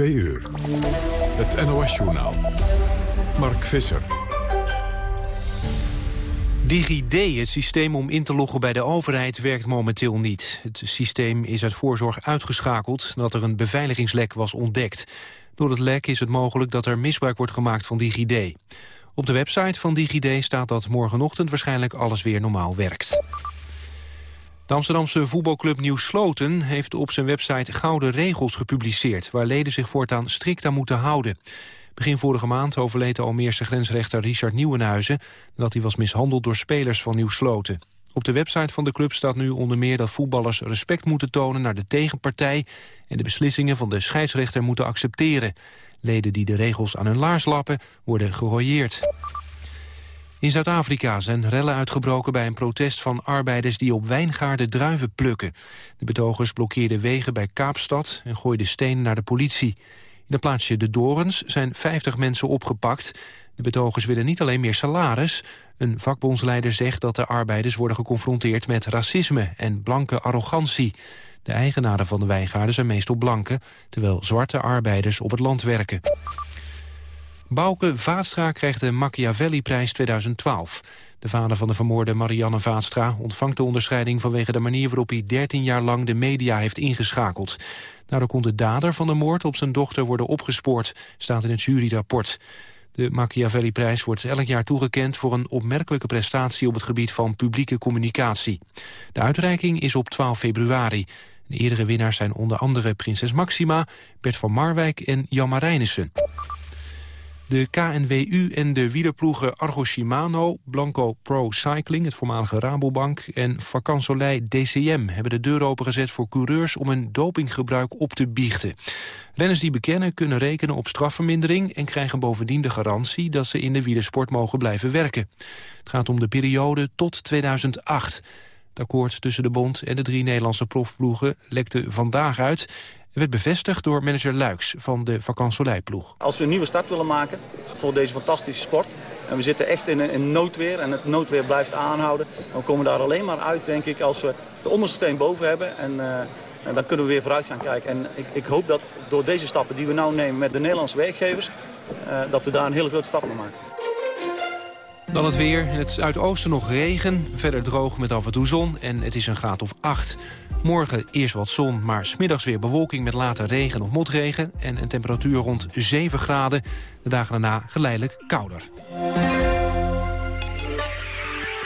2 uur. Het NOS-journaal. Mark Visser. DigiD, het systeem om in te loggen bij de overheid, werkt momenteel niet. Het systeem is uit voorzorg uitgeschakeld nadat er een beveiligingslek was ontdekt. Door het lek is het mogelijk dat er misbruik wordt gemaakt van DigiD. Op de website van DigiD staat dat morgenochtend waarschijnlijk alles weer normaal werkt. De Amsterdamse voetbalclub Nieuw Sloten heeft op zijn website gouden regels gepubliceerd... waar leden zich voortaan strikt aan moeten houden. Begin vorige maand overleed de Almeerse grensrechter Richard Nieuwenhuizen... nadat hij was mishandeld door spelers van Nieuw Sloten. Op de website van de club staat nu onder meer dat voetballers respect moeten tonen naar de tegenpartij... en de beslissingen van de scheidsrechter moeten accepteren. Leden die de regels aan hun laars lappen worden gerooieerd. In Zuid-Afrika zijn rellen uitgebroken bij een protest van arbeiders die op wijngaarden druiven plukken. De betogers blokkeerden wegen bij Kaapstad en gooiden stenen naar de politie. In het plaatsje De Dorens zijn 50 mensen opgepakt. De betogers willen niet alleen meer salaris. Een vakbondsleider zegt dat de arbeiders worden geconfronteerd met racisme en blanke arrogantie. De eigenaren van de wijngaarden zijn meestal blanken, terwijl zwarte arbeiders op het land werken. Bouke Vaatstra krijgt de Machiavelli-prijs 2012. De vader van de vermoorde Marianne Vaatstra ontvangt de onderscheiding... vanwege de manier waarop hij 13 jaar lang de media heeft ingeschakeld. Daardoor kon de dader van de moord op zijn dochter worden opgespoord... staat in het juryrapport. De Machiavelli-prijs wordt elk jaar toegekend... voor een opmerkelijke prestatie op het gebied van publieke communicatie. De uitreiking is op 12 februari. De eerdere winnaars zijn onder andere Prinses Maxima... Bert van Marwijk en Jan Marijnissen. De KNWU en de wielerploegen Argo Shimano, Blanco Pro Cycling, het voormalige Rabobank en Vacansoleil DCM hebben de deur opengezet voor coureurs om hun dopinggebruik op te biechten. Renners die bekennen kunnen rekenen op strafvermindering en krijgen bovendien de garantie dat ze in de wielersport mogen blijven werken. Het gaat om de periode tot 2008. Het akkoord tussen de bond en de drie Nederlandse profploegen lekte vandaag uit werd bevestigd door manager Luiks van de Vacansoleil-ploeg. Als we een nieuwe start willen maken voor deze fantastische sport... en we zitten echt in een noodweer en het noodweer blijft aanhouden... dan komen we daar alleen maar uit, denk ik, als we de onderste steen boven hebben... En, uh, en dan kunnen we weer vooruit gaan kijken. En ik, ik, hoop dat door deze stappen die we nu nemen met de Nederlandse werkgevers... Uh, dat we daar een hele grote stap in maken. Dan het weer. In het zuidoosten nog regen. Verder droog met af en toe zon. En het is een graad of 8. Morgen eerst wat zon, maar smiddags weer bewolking met later regen of motregen. En een temperatuur rond 7 graden. De dagen daarna geleidelijk kouder.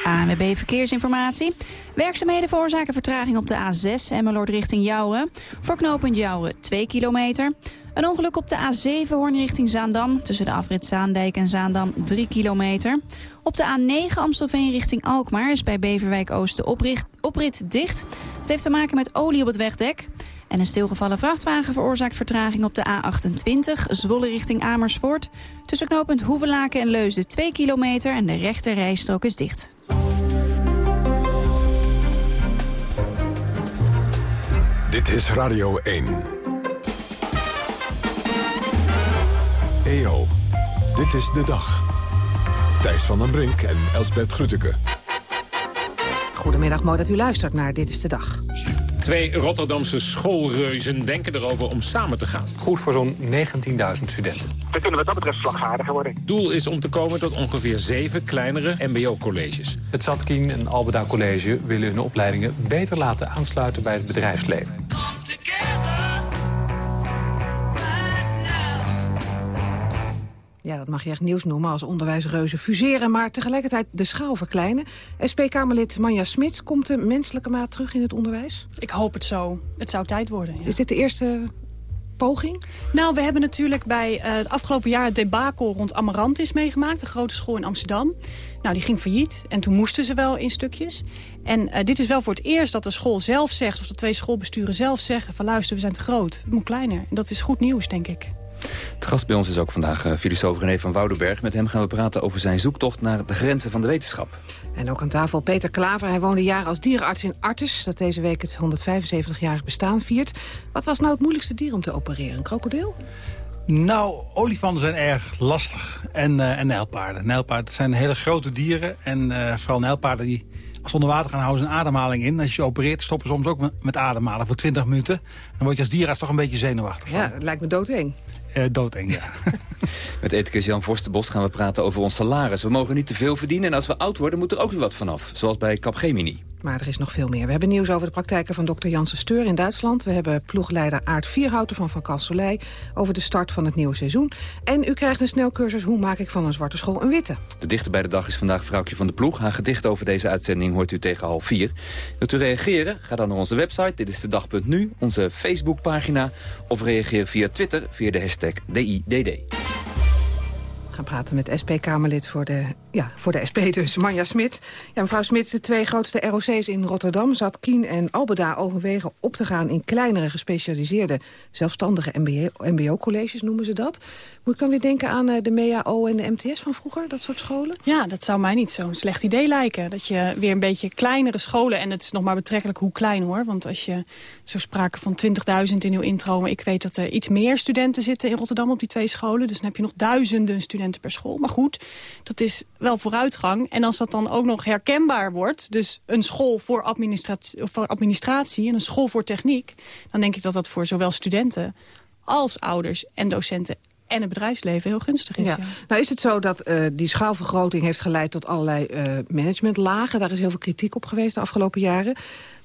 ANWB Verkeersinformatie. Werkzaamheden veroorzaken vertraging op de A6 Emmeloord richting Jouwen. Voor knooppunt Jouwen 2 kilometer. Een ongeluk op de A7 Hoorn richting Zaandam. Tussen de afrit Zaandijk en Zaandam 3 kilometer. Op de A9 Amstelveen richting Alkmaar is bij Beverwijk Oost de oprit dicht. Het heeft te maken met olie op het wegdek. En een stilgevallen vrachtwagen veroorzaakt vertraging op de A28... Zwolle richting Amersfoort. Tussen knooppunt Hoevelaken en Leusden 2 kilometer... en de rechte rijstrook is dicht. Dit is Radio 1. EO, dit is de dag. Thijs van den Brink en Elsbert Grütke. Goedemiddag, mooi dat u luistert naar Dit is de Dag. Twee Rotterdamse schoolreuzen denken erover om samen te gaan. Goed voor zo'n 19.000 studenten. We kunnen wat dat betreft slagvaardiger worden. Doel is om te komen tot ongeveer zeven kleinere mbo-colleges. Het Zatkien en Albeda College willen hun opleidingen beter laten aansluiten bij het bedrijfsleven. Ja, dat mag je echt nieuws noemen als onderwijsreuzen fuseren... maar tegelijkertijd de schaal verkleinen. SP-Kamerlid Manja Smits, komt de menselijke maat terug in het onderwijs? Ik hoop het zo. Het zou tijd worden, ja. Is dit de eerste poging? Nou, we hebben natuurlijk bij uh, het afgelopen jaar het debakel rond Amarantis meegemaakt. De grote school in Amsterdam. Nou, die ging failliet en toen moesten ze wel in stukjes. En uh, dit is wel voor het eerst dat de school zelf zegt... of de twee schoolbesturen zelf zeggen van luister, we zijn te groot. Het moet kleiner. En dat is goed nieuws, denk ik. De gast bij ons is ook vandaag uh, filosoof René van Woudenberg. Met hem gaan we praten over zijn zoektocht naar de grenzen van de wetenschap. En ook aan tafel Peter Klaver. Hij woonde jaren als dierenarts in Artes... dat deze week het 175-jarig bestaan viert. Wat was nou het moeilijkste dier om te opereren? Een krokodil? Nou, olifants zijn erg lastig. En, uh, en nijlpaarden. Nijlpaarden zijn hele grote dieren. En uh, vooral nijlpaarden die als ze onder water gaan houden ze een ademhaling in. Als je opereert stoppen ze soms ook met ademhalen voor 20 minuten. Dan word je als dierarts toch een beetje zenuwachtig. Ja, het lijkt me doodeng. Uh, doodeng. Met ethicus Jan Vorstenbos gaan we praten over ons salaris. We mogen niet te veel verdienen en als we oud worden moet er ook weer wat vanaf. Zoals bij Capgemini. Maar er is nog veel meer. We hebben nieuws over de praktijken van dokter Janssen Steur in Duitsland. We hebben ploegleider Aart Vierhouten van Van Kasselij over de start van het nieuwe seizoen. En u krijgt een snelcursus Hoe maak ik van een zwarte school een witte. De dichter bij de dag is vandaag vrouwtje van de ploeg. Haar gedicht over deze uitzending hoort u tegen half vier. Wilt u reageren? Ga dan naar onze website. Dit is de dag.nu, onze Facebookpagina. Of reageer via Twitter via de hashtag DIDD gaan praten met SP-Kamerlid voor de, ja, voor de SP dus, Manja Smit. Ja, mevrouw Smit, de twee grootste ROC's in Rotterdam... zat Kien en Albeda overwegen op te gaan in kleinere gespecialiseerde... zelfstandige mbo-colleges noemen ze dat. Moet ik dan weer denken aan eh, de MEAO en de MTS van vroeger, dat soort scholen? Ja, dat zou mij niet zo'n slecht idee lijken. Dat je weer een beetje kleinere scholen... en het is nog maar betrekkelijk hoe klein hoor. Want als je zo sprake van 20.000 in uw intro... maar ik weet dat er iets meer studenten zitten in Rotterdam op die twee scholen. Dus dan heb je nog duizenden studenten per school. Maar goed, dat is wel vooruitgang. En als dat dan ook nog herkenbaar wordt... dus een school voor administratie, voor administratie en een school voor techniek... dan denk ik dat dat voor zowel studenten als ouders en docenten en het bedrijfsleven heel gunstig is. Ja. Nou is het zo dat uh, die schaalvergroting heeft geleid tot allerlei uh, managementlagen. Daar is heel veel kritiek op geweest de afgelopen jaren.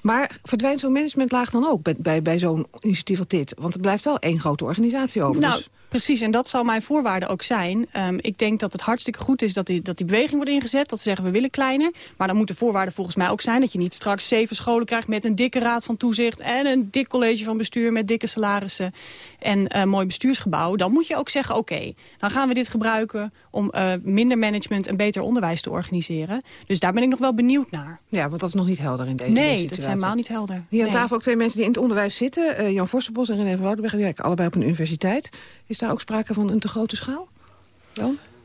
Maar verdwijnt zo'n managementlaag dan ook bij, bij, bij zo'n initiatief als dit? Want het blijft wel één grote organisatie over. Nou, dus- Precies, en dat zal mijn voorwaarde ook zijn. Um, ik denk dat het hartstikke goed is dat die, dat die beweging wordt ingezet. Dat ze zeggen, we willen kleiner. Maar dan moet de voorwaarde volgens mij ook zijn... dat je niet straks zeven scholen krijgt met een dikke raad van toezicht... en een dik college van bestuur met dikke salarissen... en uh, mooi bestuursgebouw. Dan moet je ook zeggen, oké, dan gaan we dit gebruiken... om uh, minder management en beter onderwijs te organiseren. Dus daar ben ik nog wel benieuwd naar. Ja, want dat is nog niet helder in deze, nee, deze dat is helemaal niet helder. Hier aan nee. tafel ook twee mensen die in het onderwijs zitten. Uh, Jan Vorstenbos en René van Woudenberg. Die werken allebei op een universiteit. Is daar ook sprake van een te grote schaal?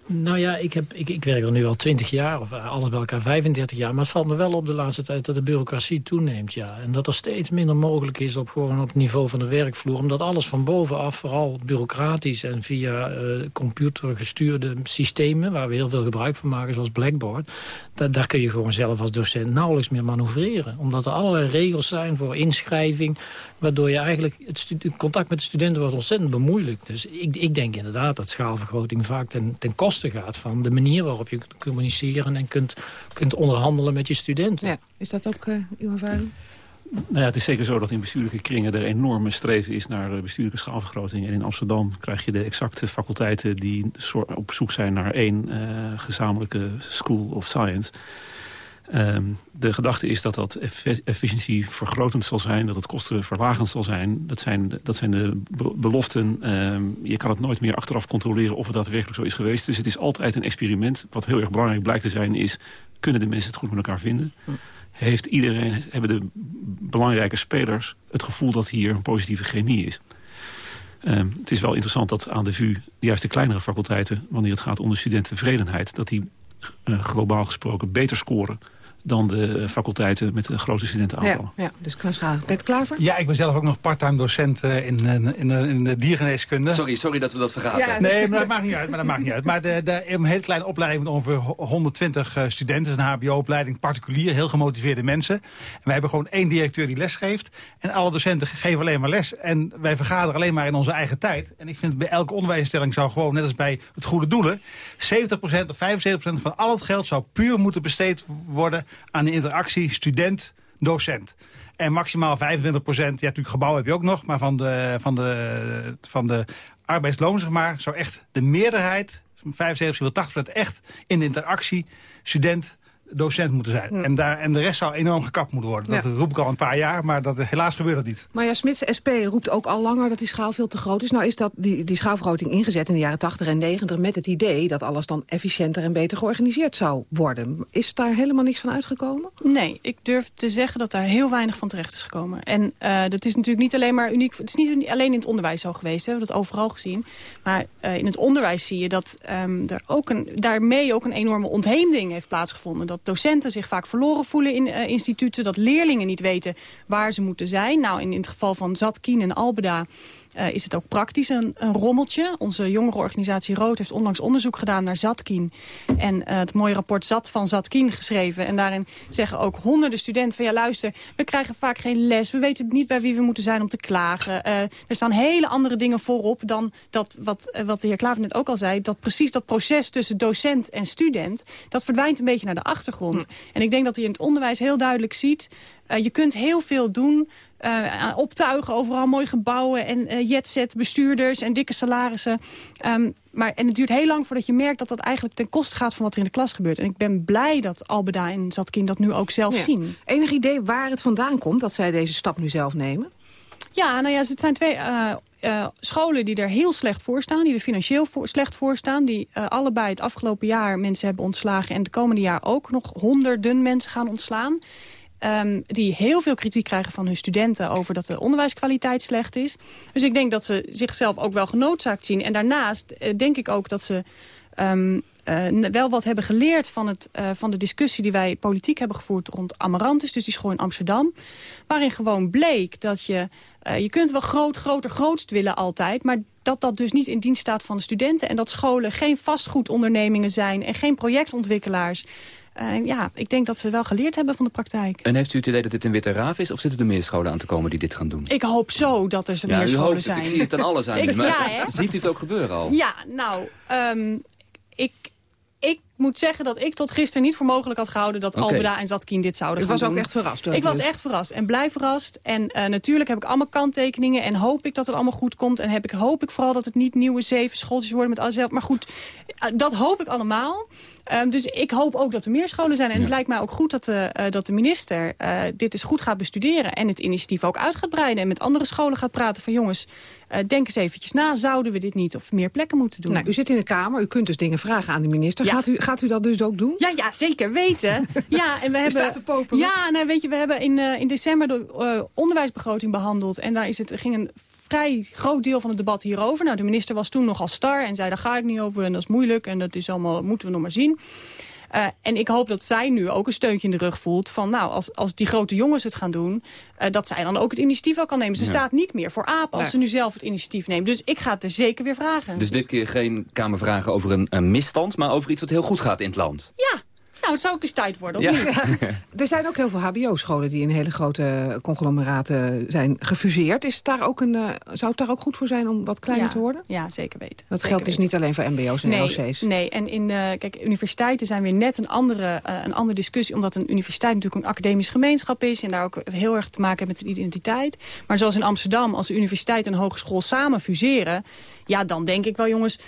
Nou ja, ik, heb, ik, ik werk er nu al 20 jaar, of alles bij elkaar 35 jaar. Maar het valt me wel op de laatste tijd dat de bureaucratie toeneemt. Ja. En dat er steeds minder mogelijk is op, gewoon op niveau van de werkvloer. Omdat alles van bovenaf, vooral bureaucratisch en via uh, computergestuurde systemen... waar we heel veel gebruik van maken, zoals Blackboard... Da daar kun je gewoon zelf als docent nauwelijks meer manoeuvreren. Omdat er allerlei regels zijn voor inschrijving... waardoor je eigenlijk het contact met de studenten wordt ontzettend bemoeilijkt. Dus ik, ik denk inderdaad dat schaalvergroting vaak ten, ten koste gaat... van de manier waarop je kunt communiceren en kunt, kunt onderhandelen met je studenten. Ja. Is dat ook uh, uw ervaring? Nou ja, het is zeker zo dat in bestuurlijke kringen er enorme streven is naar bestuurlijke schaalvergroting. En in Amsterdam krijg je de exacte faculteiten die op zoek zijn naar één uh, gezamenlijke school of science. Um, de gedachte is dat dat efficiëntie vergrotend zal zijn, dat het kostenverlagend zal zijn. Dat zijn, dat zijn de beloften. Um, je kan het nooit meer achteraf controleren of het daadwerkelijk zo is geweest. Dus het is altijd een experiment. Wat heel erg belangrijk blijkt te zijn is, kunnen de mensen het goed met elkaar vinden? Heeft iedereen, hebben de belangrijke spelers het gevoel dat hier een positieve chemie is? Um, het is wel interessant dat aan de VU juist de kleinere faculteiten... wanneer het gaat om de studententevredenheid... dat die globaal gesproken beter scoren dan de faculteiten met een grote studentenaantallen. Ja, ja dus Klaas Bent Klaver? Ja, ik ben zelf ook nog parttime docent in, in, in, in de diergeneeskunde. Sorry, sorry dat we dat vergaten. Ja, nee, maar dat maakt niet uit. Maar, dat maakt niet uit. maar de, de, een hele kleine opleiding met ongeveer 120 uh, studenten. een hbo-opleiding, particulier, heel gemotiveerde mensen. En wij hebben gewoon één directeur die les geeft. En alle docenten geven alleen maar les. En wij vergaderen alleen maar in onze eigen tijd. En ik vind bij elke onderwijsinstelling zou gewoon, net als bij het goede doelen... 70% of 75% van al het geld zou puur moeten besteed worden aan de interactie student-docent. En maximaal 25 procent, ja natuurlijk gebouw heb je ook nog... maar van de, van de, van de arbeidsloon, zeg maar, zou echt de meerderheid... 75 tot 80 procent echt in interactie student docent moeten zijn. Ja. En, daar, en de rest zou enorm gekapt moeten worden. Dat ja. roep ik al een paar jaar, maar dat, helaas gebeurt dat niet. Maar ja, Smits SP roept ook al langer dat die schaal veel te groot is. Nou is dat die, die schaalvergroting ingezet in de jaren 80 en 90... met het idee dat alles dan efficiënter en beter georganiseerd zou worden. Is daar helemaal niks van uitgekomen? Nee, ik durf te zeggen dat daar heel weinig van terecht is gekomen. En uh, dat is natuurlijk niet alleen maar uniek... Het is niet alleen in het onderwijs zo geweest, we hebben dat overal gezien. Maar uh, in het onderwijs zie je dat um, er ook een, daarmee ook een enorme ontheemding heeft plaatsgevonden. Dat docenten zich vaak verloren voelen in uh, instituten. Dat leerlingen niet weten waar ze moeten zijn. Nou, in, het geval van Zatkien en Albeda is het ook praktisch een, een, rommeltje. Onze jongerenorganisatie Rood heeft onlangs onderzoek gedaan naar Zatkin. En het mooie rapport Zat van Zatkin geschreven. En daarin zeggen ook honderden studenten van... ja luister, we krijgen vaak geen les. We weten niet bij wie we moeten zijn om te klagen. er staan hele andere dingen voorop dan dat wat, wat de heer Klaver net ook al zei... dat precies dat proces tussen docent en student... dat verdwijnt een beetje naar de achtergrond. Hm. En ik denk dat hij in het onderwijs heel duidelijk ziet... Je kunt heel veel doen uh, optuigen, overal mooie gebouwen en uh, jetset, bestuurders en dikke salarissen. Um, maar, en het duurt heel lang voordat je merkt dat dat eigenlijk ten koste gaat van wat er in de klas gebeurt. En ik ben blij dat Albeda en Zatkin dat nu ook zelf ja. zien. Enig idee waar het vandaan komt dat zij deze stap nu zelf nemen? Ja, nou ja, het zijn twee uh, uh, scholen die er heel slecht voor staan. Die er financieel voor, slecht voor staan. Die uh, allebei het afgelopen jaar mensen hebben ontslagen. En het komende jaar ook nog honderden mensen gaan ontslaan. Um, die heel veel kritiek krijgen van hun studenten over dat de onderwijskwaliteit slecht is. Dus ik denk dat ze zichzelf ook wel genoodzaakt zien. En daarnaast uh, denk ik ook dat ze um, uh, wel wat hebben geleerd van, het, uh, van de discussie die wij politiek hebben gevoerd rond Amarantis, dus die school in Amsterdam. Waarin gewoon bleek dat je, je kunt wel groot, groter, grootst willen altijd, maar dat dat dus niet in dienst staat van de studenten. En dat scholen geen vastgoedondernemingen zijn en geen projectontwikkelaars. Uh, ja, ik denk dat ze wel geleerd hebben van de praktijk. En heeft u het idee dat dit een witte raaf is? Of zitten er meer scholen aan te komen die dit gaan doen? Ik hoop zo dat er ja, meer scholen zijn. Ik zie het aan alles aan u. Maar ja, ziet u het ook gebeuren al? Ja, nou, um, ik ik moet zeggen dat ik tot gisteren niet voor mogelijk had gehouden... dat okay. Albeda en Zatkin dit zouden ik gaan doen. Ik was ook echt verrast. Ik was echt verrast en blij verrast. En uh, natuurlijk heb ik allemaal kanttekeningen... en hoop ik dat het allemaal goed komt. En heb ik, hoop ik vooral dat het niet nieuwe zeven schooltjes worden met alles zelf. Maar goed, uh, dat hoop ik allemaal. Um, dus ik hoop ook dat er meer scholen zijn. En ja. het lijkt mij ook goed dat de, uh, dat de minister uh, dit eens goed gaat bestuderen. En het initiatief ook uit gaat breiden. En met andere scholen gaat praten van jongens, uh, denk eens eventjes na. Zouden we dit niet op meer plekken moeten doen? Nou, u zit in de Kamer. U kunt dus dingen vragen aan de minister. Ja. Gaat, u, gaat u dat dus ook doen? Ja, ja zeker weten. ja, en we hebben, staat te popelen. Ja, nou, weet je, we hebben in, in december de onderwijsbegroting behandeld. En daar is het, ging een vrij groot deel van het debat hierover. Nou, de minister was toen nogal star en zei, daar ga ik niet over en dat is moeilijk en dat is allemaal, moeten we nog maar zien. Uh, en ik hoop dat zij nu ook een steuntje in de rug voelt van, nou, als, als die grote jongens het gaan doen, uh, dat zij dan ook het initiatief wel kan nemen. Ze ja. staat niet meer voor aap als nee. ze nu zelf het initiatief neemt. Dus ik ga het er zeker weer vragen. Dus dit keer geen Kamervragen over een, een misstand, maar over iets wat heel goed gaat in het land? Ja, nou, het zou ook eens tijd worden, of ja. niet? er zijn ook heel veel hbo-scholen die in hele grote conglomeraten zijn gefuseerd. Is het daar ook een, uh, zou het daar ook goed voor zijn om wat kleiner ja. te worden? Ja, zeker weten. Dat zeker geldt dus weten. niet alleen voor mbo's en nee, LOC's? Nee, en in uh, kijk, universiteiten zijn weer net een andere, uh, een andere discussie... omdat een universiteit natuurlijk een academisch gemeenschap is... en daar ook heel erg te maken heeft met de identiteit. Maar zoals in Amsterdam, als de universiteit en hogeschool samen fuseren... ja, dan denk ik wel, jongens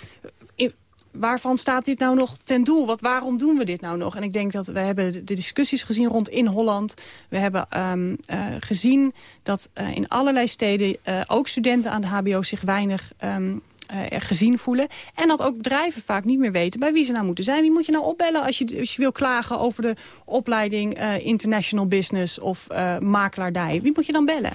waarvan staat dit nou nog ten doel? Wat, waarom doen we dit nou nog? En ik denk dat we hebben de discussies gezien rond in Holland. We hebben um, uh, gezien dat uh, in allerlei steden uh, ook studenten aan de hbo zich weinig... Um, gezien voelen. En dat ook bedrijven vaak niet meer weten bij wie ze nou moeten zijn. Wie moet je nou opbellen als je, als je wil klagen over de opleiding International Business of makelaardij? Wie moet je dan bellen?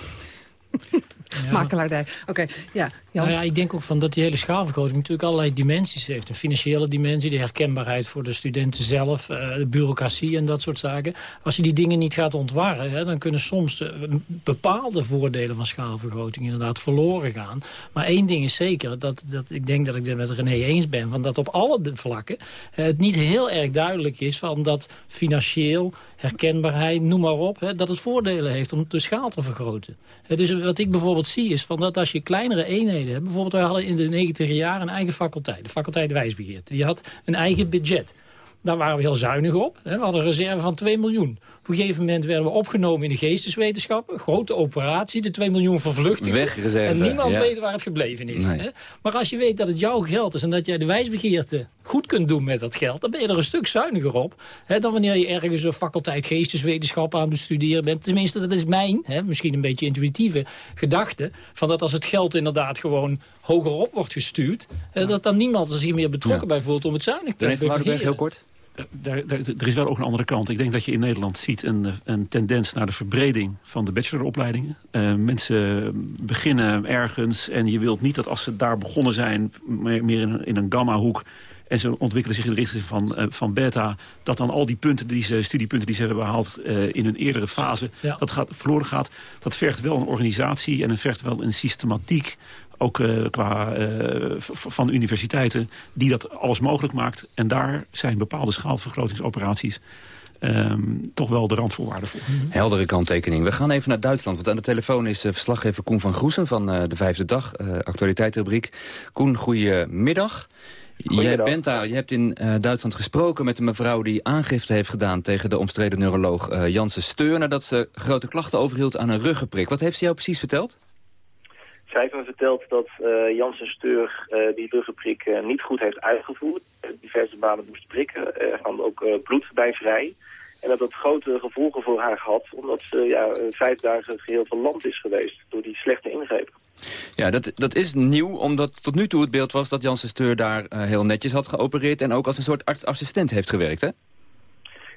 Ja. Makelaardij. Oké, okay. ja. Nou ja, ik denk ook van dat die hele schaalvergroting natuurlijk allerlei dimensies heeft. Een financiële dimensie, de herkenbaarheid voor de studenten zelf, uh, de bureaucratie en dat soort zaken. Als je die dingen niet gaat ontwarren, hè, dan kunnen soms de, bepaalde voordelen van schaalvergroting inderdaad verloren gaan. Maar één ding is zeker, dat, dat ik denk dat ik het met René eens ben, van dat op alle vlakken uh, het niet heel erg duidelijk is van dat financieel herkenbaarheid, noem maar op, hè, dat het voordelen heeft om de schaal te vergroten. Dus wat ik bijvoorbeeld zie is van dat als je kleinere eenheden hebt... bijvoorbeeld wij hadden in de 90 jaren een eigen faculteit, de faculteit wijsbegeerte. Die had een eigen budget. Daar waren we heel zuinig op. We hadden een reserve van 2 miljoen. Op een gegeven moment werden we opgenomen in de geesteswetenschappen. Grote operatie, de 2 miljoen vervluchtingen. En niemand ja. weet waar het gebleven is. Nee. Hè? Maar als je weet dat het jouw geld is en dat jij de wijsbegeerte goed kunt doen met dat geld... dan ben je er een stuk zuiniger op hè, dan wanneer je ergens een faculteit geesteswetenschappen aan het bestuderen bent. Tenminste, dat is mijn, hè, misschien een beetje intuïtieve gedachte... van dat als het geld inderdaad gewoon hogerop wordt gestuurd... Hè, dat dan niemand zich meer betrokken ja. bij voelt om het zuinig te doen. heel kort. Daar, daar, er is wel ook een andere kant. Ik denk dat je in Nederland ziet een, een tendens naar de verbreding van de bacheloropleidingen. Uh, mensen beginnen ergens en je wilt niet dat als ze daar begonnen zijn... meer, meer in een, in een gamma-hoek en ze ontwikkelen zich in de richting van, uh, van beta... dat dan al die punten, die ze, studiepunten die ze hebben behaald uh, in hun eerdere fase... Ja. dat gaat, verloren gaat. Dat vergt wel een organisatie en het vergt wel een systematiek ook qua van de universiteiten, die dat alles mogelijk maakt. En daar zijn bepaalde schaalvergrotingsoperaties ehm, toch wel de randvoorwaarden voor. Heldere kanttekening. We gaan even naar Duitsland, want aan de telefoon is verslaggever Koen van Groesen van de Vijfde Dag, actualiteitsrubriek. Koen, goedemiddag. Jij bent daar, je hebt in uh, Duitsland gesproken met een mevrouw die aangifte heeft gedaan tegen de omstreden neuroloog uh, Janssen Steur nadat ze grote klachten overhield aan een ruggenprik. Wat heeft ze jou precies verteld? Zij verteld dat uh, Janssen Steur die ruggenprik niet goed heeft uitgevoerd. diverse banen moest prikken. Er kwam ook bloed bij vrij. En dat dat grote gevolgen voor haar had, omdat ze ja, vijf dagen geheel verlamd is geweest door die slechte ingrepen. Ja, dat, dat is nieuw, omdat tot nu toe het beeld was dat Janssen Steur daar heel netjes had geopereerd... en ook als een soort artsassistent heeft gewerkt, hè?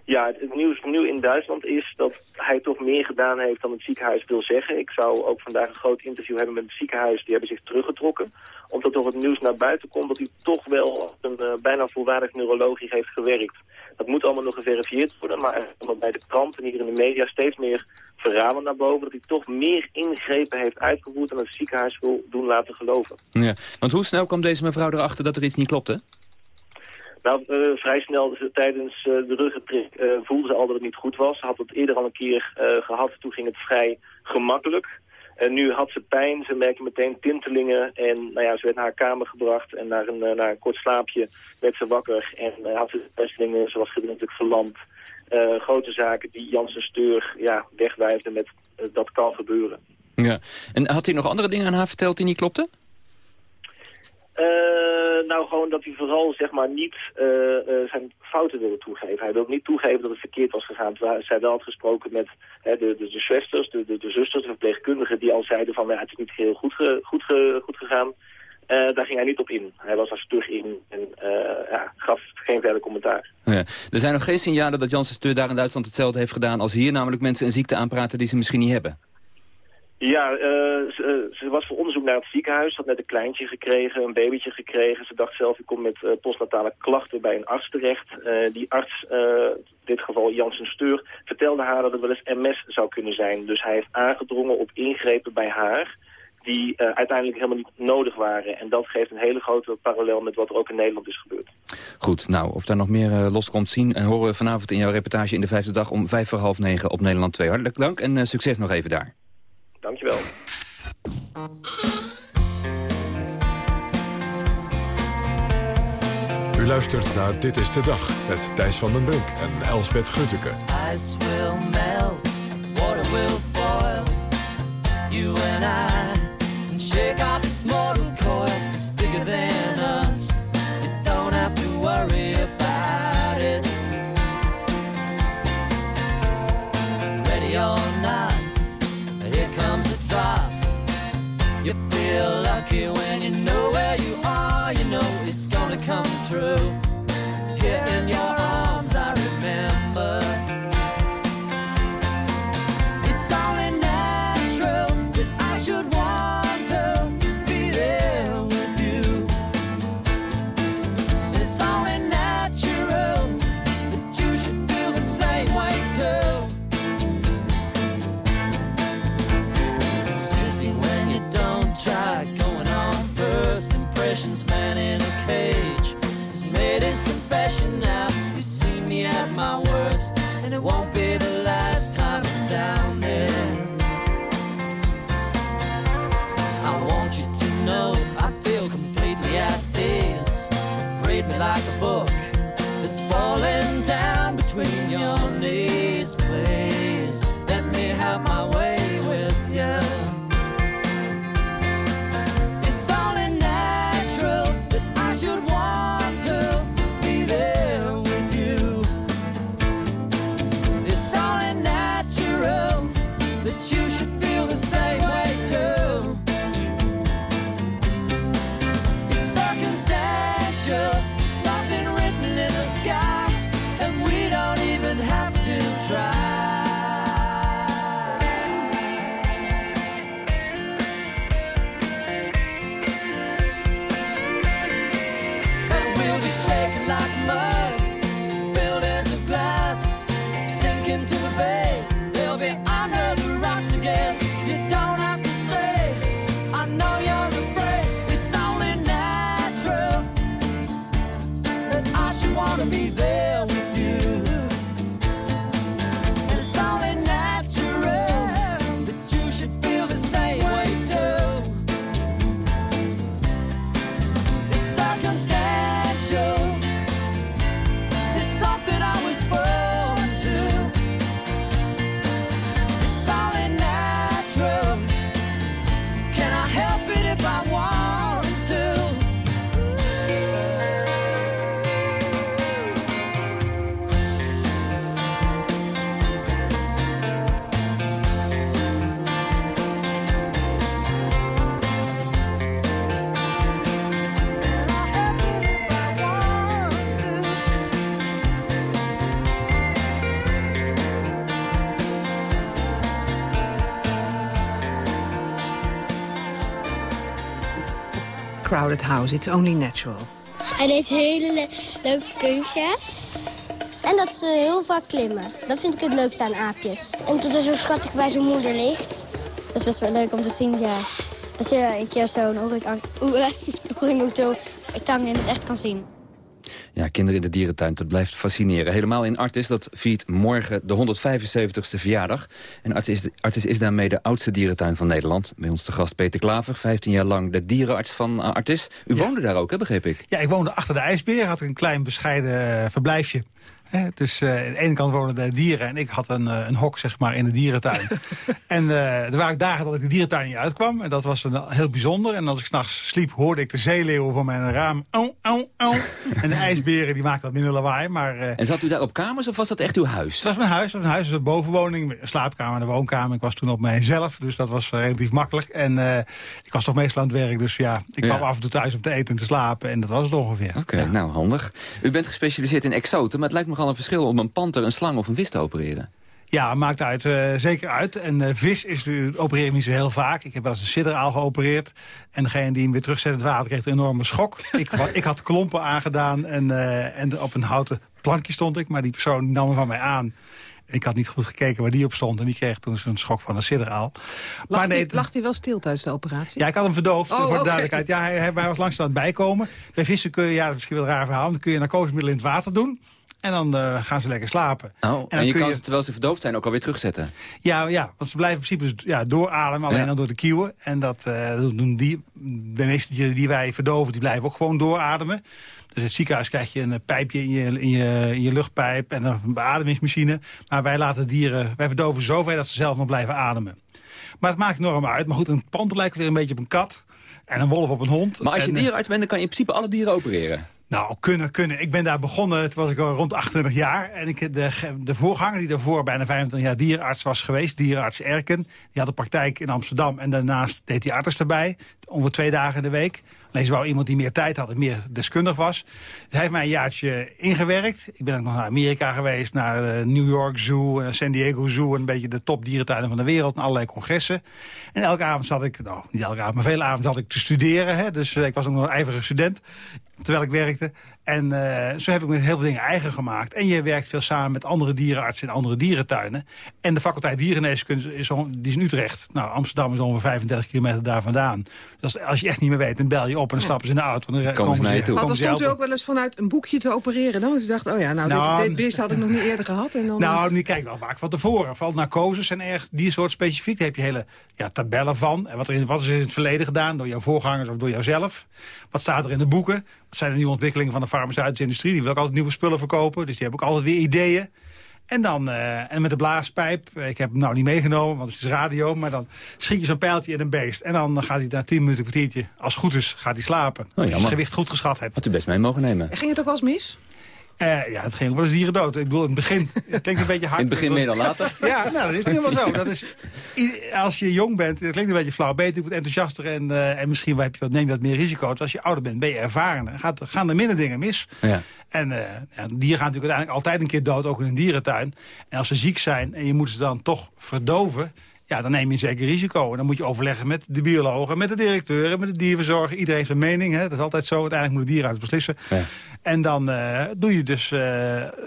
Ja, het nieuws nieuw in Duitsland is dat hij toch meer gedaan heeft dan het ziekenhuis wil zeggen. Ik zou ook vandaag een groot interview hebben met het ziekenhuis. Die hebben zich teruggetrokken. Omdat toch het nieuws naar buiten komt dat hij toch wel een uh, bijna volwaardig neurologisch heeft gewerkt. Dat moet allemaal nog geverifieerd worden. Maar bij de kranten en hier in de media steeds meer verhalen naar boven... dat hij toch meer ingrepen heeft uitgevoerd dan het ziekenhuis wil doen laten geloven. Ja, want hoe snel kwam deze mevrouw erachter dat er iets niet klopte? Nou, vrij snel tijdens uh, de ruggenprik uh, voelde ze al dat het niet goed was. Ze had het eerder al een keer gehad, toen ging het vrij gemakkelijk. En nu had ze pijn, ze merkte meteen tintelingen en nou ja, ze werd naar haar kamer gebracht en naar een, naar een kort slaapje werd ze wakker en had ze pestelingen, ze was natuurlijk verlamd. grote zaken die Janssen Steur ja, wegwijfde met dat kan gebeuren. Ja. En had hij nog andere dingen aan haar verteld die niet klopten? Uh, nou, gewoon dat hij vooral zeg maar niet uh, uh, zijn fouten wilde toegeven. Hij wilde niet toegeven dat het verkeerd was gegaan. Terwijl zij wel had gesproken met hè, de, de, de zwesters, de, de, de, zusters, de verpleegkundigen... die al zeiden van ja, het is niet heel goed, goed, goed gegaan. daar ging hij niet op in. Hij was daar stug in en ja, gaf geen verder commentaar. Ja. Er zijn nog geen signalen dat Janssen Steur daar in Duitsland hetzelfde heeft gedaan... als hier namelijk mensen een ziekte aanpraten die ze misschien niet hebben. Ja, uh, ze, ze, was voor onderzoek naar het ziekenhuis. Had net een kleintje gekregen, een babytje gekregen. Ze dacht zelf, ik kom met uh, postnatale klachten bij een arts terecht. Die arts, in dit geval Janssen Steur, vertelde haar dat het wel eens MS zou kunnen zijn. Dus hij heeft aangedrongen op ingrepen bij haar die uiteindelijk helemaal niet nodig waren. En dat geeft een hele grote parallel met wat er ook in Nederland is gebeurd. Goed, nou, of daar nog meer los komt zien... en horen we vanavond in jouw reportage in de vijfde dag om vijf voor half negen op Nederland 2. Hartelijk dank en succes nog even daar. Dankjewel. U luistert naar Dit is de Dag met Thijs van den Brink en Elsbeth Grütke. Ice will melt, water will boil. You and I can shake off this mortal coil. It's bigger than feel lucky when you know where you are. You know it's gonna come true. Crowded House, It's Only Natural. Hij deed hele le leuke kunstjes. En dat ze heel vaak klimmen. Dat vind ik het leukste aan aapjes. En toen er zo schattig bij zijn moeder ligt. Dat is best wel leuk om te zien, ja. Dat je een keer zo'n orang-oetang in het echt kan zien. Ja, kinderen in de dierentuin, dat blijft fascineren. Helemaal in Artis, dat viert morgen de 175ste verjaardag. En Artis, Artis is daarmee de oudste dierentuin van Nederland. Bij ons de gast Peter Klaver, 15 jaar lang de dierenarts van eh, Artis. U woonde daar ook, hè, begreep ik? Ja, ik woonde achter de ijsbeer, had een klein bescheiden eh, verblijfje. Hè, dus eh, aan de ene kant wonen de dieren en ik had een, eh, een hok zeg maar, in de dierentuin. en eh, er waren dagen dat ik de dierentuin niet uitkwam. En dat was een, heel bijzonder. En als ik s'nachts sliep hoorde ik de zeeleeuwen van mijn raam. Au, au, au. en de ijsberen die maakten wat minder lawaai. Maar, En zat u daar op kamers of was dat echt uw huis? het was mijn huis. Was een huis, het was een bovenwoning, een slaapkamer en een woonkamer. Ik was toen op mijzelf, dus dat was relatief makkelijk. En ik was toch meestal aan het werk, dus ja, ik Ja. kwam af en toe thuis om te eten en te slapen. En dat was het ongeveer. Oké, nou handig. U bent gespecialiseerd in exoten, maar het lijkt me nogal een verschil om een panter, een slang of een vis te opereren. Ja, maakt uit, eh, zeker uit. En eh, vis is, uh, opereer ik niet zo heel vaak. Ik heb wel eens een sidderaal geopereerd. En degene die hem weer terugzet in het water kreeg een enorme schok. ik, ik had klompen aangedaan en, eh, en op een houten plankje stond ik. Maar die persoon nam me van mij aan. Ik had niet goed gekeken waar die op stond. En die kreeg toen zo'n schok van een sidderaal. Lag, hij, lag hij wel stil tijdens de operatie? Ja, ik had hem verdoofd, Oh, voor de oké. duidelijkheid. Ja, hij, hij, hij was langzaam aan het bijkomen. Bij vissen kun je, ja, dat is misschien wel een raar verhaal... dan kun je narcosemiddelen in het water doen. En dan eh, gaan ze lekker slapen. Oh, en, je kan ze, terwijl ze verdoofd zijn, ook alweer terugzetten. Ja, ja, want ze blijven in principe ja, doorademen, alleen Ja. dan door de kieuwen. En dat eh, doen die, de meeste dieren die wij verdoven, die blijven ook gewoon doorademen. Dus in het ziekenhuis krijg je een pijpje in je, in je, in je luchtpijp en een beademingsmachine. Maar wij laten dieren, wij verdoven zover dat ze zelf nog blijven ademen. Maar het maakt enorm uit. Maar goed, een panter lijkt weer een beetje op een kat. En een wolf op een hond. Maar als je En, eh, dierenarts bent, dan kan je in principe alle dieren opereren. Nou, kunnen, kunnen. Ik ben daar begonnen, toen was ik al rond 28 jaar. En ik, de, de voorganger die daarvoor bijna 25 jaar dierenarts was geweest, dierenarts Erken, die had een praktijk in Amsterdam. En daarnaast deed hij arts erbij, ongeveer twee dagen in de week. Alleen ze wou iemand die meer tijd had en meer deskundig was. Dus hij heeft mij een jaartje ingewerkt. Ik ben ook nog naar Amerika geweest, naar de New York Zoo en San Diego Zoo. En een beetje de top dierentuinen van de wereld en allerlei congressen. En elke avond zat ik, nou niet elke avond, maar vele avonden zat ik te studeren. Hè? Dus eh, ik was ook nog een ijverige student terwijl ik werkte. En eh, zo heb ik me heel veel dingen eigen gemaakt. En je werkt veel samen met andere dierenartsen in andere dierentuinen. En de faculteit dierengeneeskunde is, die is in Utrecht. Nou, Amsterdam is ongeveer 35 kilometer daar vandaan. Dus als je echt niet meer weet, dan bel je op en dan stappen ze in de auto. En dan Komen ze naar je toe. Want dan ze stond u ook wel eens vanuit een boekje te opereren dan? Dus u dacht, oh ja, nou, Nou, dit, dit beest had ik nog niet eerder gehad. En dan, Nou, die kijk wel vaak van tevoren. Vooral narcoses zijn erg diersoort specifiek. Daar heb je hele ja, tabellen van. En wat, er in, wat is er in het verleden gedaan door jouw voorgangers of door jouzelf? Wat staat er in de boeken? Zijn de nieuwe ontwikkelingen van de farmaceutische industrie? Die wil ook altijd nieuwe spullen verkopen. Dus die hebben ook altijd weer ideeën. En dan eh, en met de blaaspijp. eh, Ik heb hem nou niet meegenomen, want het is radio. Maar dan schiet je zo'n pijltje in een beest. En dan gaat hij na 10 minuten, een kwartiertje, als het goed is, gaat hij slapen. als je het gewicht goed geschat hebt. Had u best mee mogen nemen. Ging het ook wel eens mis? Eh, ja, het ging wel eens dieren dood. Ik bedoel, in het begin, het klinkt een beetje hard. In het begin meer dan later. Ja, nou, dat is nu wel zo. Dat is, als je jong bent, het klinkt een beetje flauw, ben je natuurlijk enthousiaster en, eh, en misschien heb je wat, neem je wat meer risico. Als je ouder bent, ben je ervaren. Dan gaat, gaan er minder dingen mis. Ja. En eh, ja, dieren gaan natuurlijk uiteindelijk altijd een keer dood, ook in een dierentuin. En als ze ziek zijn en je moet ze dan toch verdoven... Ja, dan neem je zeker risico. En dan moet je overleggen met de biologen, met de directeur, met de dierverzorger. Iedereen heeft zijn mening, hè? dat is altijd zo. Uiteindelijk moet de dierenarts beslissen. Ja. En dan eh, doe je dus, eh,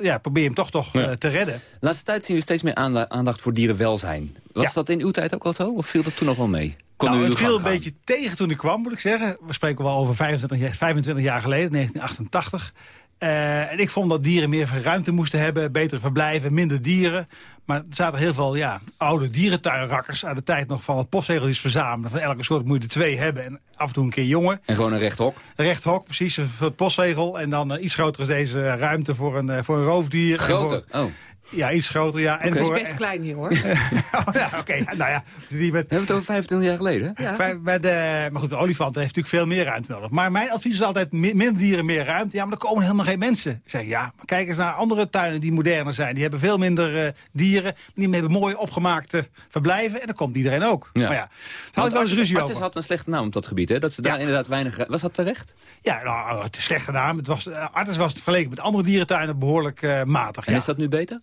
ja, probeer je hem toch, toch eh, te redden. De laatste tijd zien we steeds meer aanda- aandacht voor dierenwelzijn. Was Ja. dat in uw tijd ook al zo? Of viel dat toen nog wel mee? Kon nou, u het viel een gaan? beetje tegen toen ik kwam, moet ik zeggen. We spreken wel over 25 jaar, 25 jaar geleden, 1988. Eh, en ik vond dat dieren meer ruimte moesten hebben, betere verblijven, minder dieren. Maar er zaten heel veel ja, oude dierentuinrakkers uit de tijd nog van het postzegeltjes verzamelen. Van elke soort moet je er twee hebben en af en toe een keer jongen. En gewoon een recht hok? Een recht hok, precies, een soort postzegel. En dan eh, iets groter is deze ruimte voor een, eh, voor een roofdier. Groter? voor- Oh. Ja, iets groter, ja. En Het is voor, best klein hier, hoor. Oh, ja, oké. Nou ja, die met, We hebben het over 25 jaar geleden. Ja. Bij- bij de, maar goed, de olifant heeft natuurlijk veel meer ruimte nodig. Maar mijn advies is altijd mi- minder dieren, meer ruimte. Ja, maar er komen helemaal geen mensen. Ik zeg, ja, maar kijk eens naar andere tuinen die moderner zijn. Die hebben veel minder eh, dieren. Die hebben mooi opgemaakte verblijven. En dan komt iedereen ook. Ja. Maar ja, daar had wel eens Artis, ruzie Artis over. had een slechte naam op dat gebied, hè? Dat ze daar Ja. inderdaad weinig... Was dat terecht? Ja, nou, het is slecht gedaan. Het was, eh, Artis was vergeleken met andere dierentuinen behoorlijk eh, matig. En ja. is dat nu beter?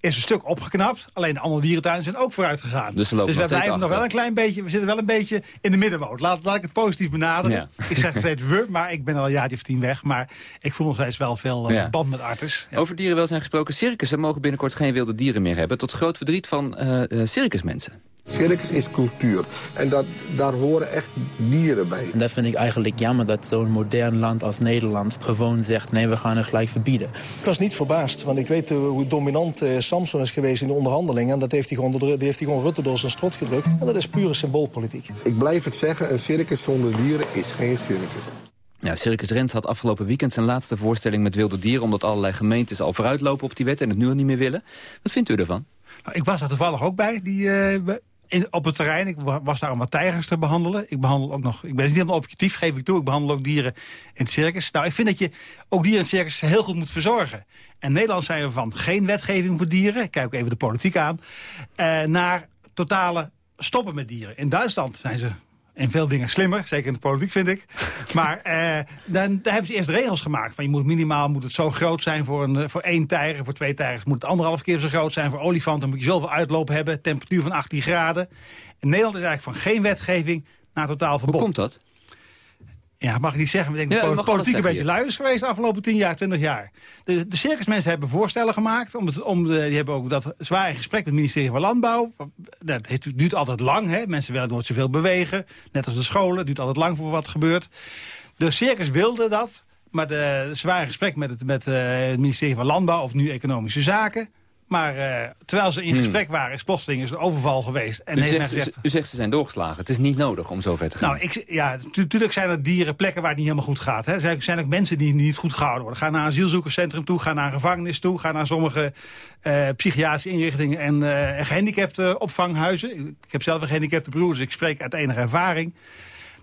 Is een stuk opgeknapt. Alleen de andere dierentuinen zijn ook vooruit gegaan. Dus we steeds blijven nog wel een klein beetje, we zitten wel een beetje in de middenmoot. Laat, laat ik het positief benaderen. Ik zeg steeds we, maar ik ben al een jaar of tien weg. Maar ik voel nog steeds wel veel eh, Ja. band met artis. Ja. Over dierenwelzijn gesproken, circussen mogen binnenkort geen wilde dieren meer hebben... tot groot verdriet van eh, circusmensen. Circus is cultuur. En dat, daar horen echt dieren bij. En dat vind ik eigenlijk jammer dat zo'n modern land als Nederland gewoon zegt... nee, we gaan het gelijk verbieden. Ik was niet verbaasd, want ik weet eh, hoe dominant eh, Samson is geweest in de onderhandelingen. En dat heeft hij gewoon, die heeft hij gewoon Rutte door zijn strot gedrukt. En dat is pure symboolpolitiek. Ik blijf het zeggen, een circus zonder dieren is geen circus. Ja, Circus Rens had afgelopen weekend zijn laatste voorstelling met wilde dieren... omdat allerlei gemeentes al vooruitlopen op die wet en het nu al niet meer willen. Wat vindt u ervan? Nou, ik was er toevallig ook bij, die, eh, bij- op het terrein. Ik wa- was daar om wat tijgers te behandelen. Ik behandel ook nog, ik ben niet helemaal objectief, geef ik toe. Ik behandel ook dieren in het circus. Nou, ik vind dat je ook dieren in het circus heel goed moet verzorgen. En Nederland zijn we van geen wetgeving voor dieren. Kijk ook even de politiek aan. eh, naar totale stoppen met dieren. In Duitsland zijn ze in veel dingen slimmer, zeker in de politiek vind ik. Maar eh, dan, daar hebben ze eerst regels gemaakt. Van je moet minimaal moet het zo groot zijn voor, een, eh, voor één tijger. Voor twee tijgers moet het anderhalf keer zo groot zijn. Voor olifanten moet je zoveel uitloop hebben. Temperatuur van 18 graden. In Nederland is eigenlijk van geen wetgeving naar totaal verbod. Hoe komt dat? Ja, mag ik niet zeggen. maar Ik denk Ja, de politiek een beetje lui is geweest de afgelopen 10 jaar, 20 jaar. De, de circusmensen hebben voorstellen gemaakt. Om het, om de, die hebben ook dat zwaar in gesprek met het ministerie van Landbouw. Dat heeft, duurt altijd lang. Hè? Mensen willen nooit zoveel bewegen. Net als de scholen. Het duurt altijd lang voor wat gebeurt. De circus wilde dat. Maar de, zwaar in gesprek met het, met, eh, het ministerie van Landbouw of nu Economische Zaken. Maar eh, terwijl ze in Hmm. gesprek waren, is plotseling is een overval geweest. En u, heeft zegt, gezegd, u, zegt ze zijn doorgeslagen. Het is niet nodig om zo ver te gaan. nou, ik, ja, natuurlijk zijn er dieren, plekken waar het niet helemaal goed gaat. Hè. Er zijn, ook mensen die niet goed gehouden worden. Ga naar een asielzoekerscentrum toe, ga naar een gevangenis toe... ga naar sommige eh, psychiatrische inrichtingen en eh gehandicapte opvanghuizen. Ik, heb zelf een gehandicapte broer, dus ik spreek uit enige ervaring.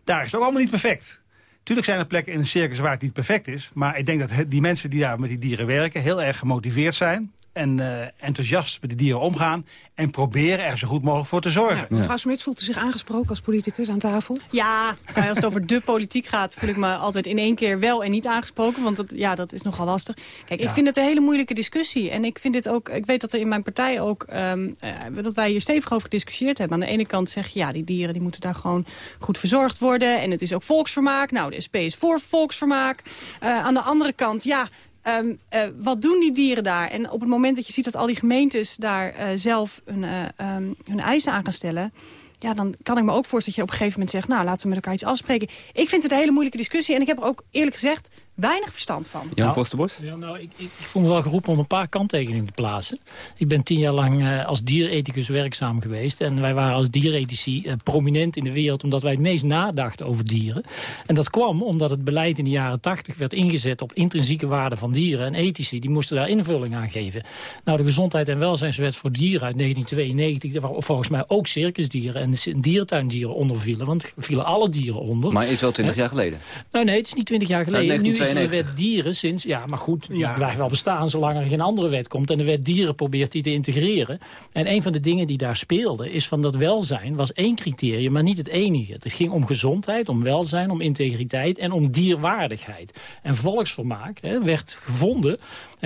Daar is het ook allemaal niet perfect. Tuurlijk zijn er plekken in een circus waar het niet perfect is. Maar ik denk dat die mensen die daar met die dieren werken... heel erg gemotiveerd zijn en eh, enthousiast met die dieren omgaan... en proberen er zo goed mogelijk voor te zorgen. Mevrouw Smit voelt u zich aangesproken als politicus aan tafel? Ja, als het over de politiek gaat... voel ik me altijd in één keer wel en niet aangesproken. Want dat, ja, dat is nogal lastig. Kijk, ik Ja. vind het een hele moeilijke discussie. En ik vind dit ook... Ik weet dat er in mijn partij ook... ehm, eh, dat wij hier stevig over gediscussieerd hebben. Aan de ene kant zeg je... ja, die dieren die moeten daar gewoon goed verzorgd worden. En het is ook volksvermaak. Nou, de SP is voor volksvermaak. Eh, aan de andere kant, ja... Ehm, eh, wat doen die dieren daar? En op het moment dat je ziet dat al die gemeentes daar eh, zelf hun, eh, ehm, hun eisen aan gaan stellen... Ja, dan kan ik me ook voorstellen dat je op een gegeven moment zegt... nou, laten we met elkaar iets afspreken. Ik vind het een hele moeilijke discussie. En ik heb er ook eerlijk gezegd weinig verstand van. Jan Vosterbos? Ja, nou, ik, ik, ik voel me wel geroepen om een paar kanttekeningen te plaatsen. Ik ben tien jaar lang eh, als dierethicus werkzaam geweest. En wij waren als dierethici eh, prominent in de wereld... omdat wij het meest nadachten over dieren. En dat kwam omdat het beleid in de jaren tachtig werd ingezet... op intrinsieke waarden van dieren. En ethici die moesten daar invulling aan geven. Nou, de Gezondheid en Welzijnswet voor Dieren uit 1992... waar volgens mij ook circusdieren en dierentuindieren onder vielen. Want er vielen alle dieren onder. Maar is wel 20 Hè? jaar geleden. Nou nee, het is niet 20 jaar geleden. Uit 1992. wet dieren sinds... Ja, maar goed, die blijft wel bestaan zolang er geen andere wet komt. En de wet dieren probeert die te integreren. En een van de dingen die daar speelde... is van dat welzijn was één criterium, maar niet het enige. Het ging om gezondheid, om welzijn, om integriteit... en om dierwaardigheid. En volksvermaak hè, werd gevonden...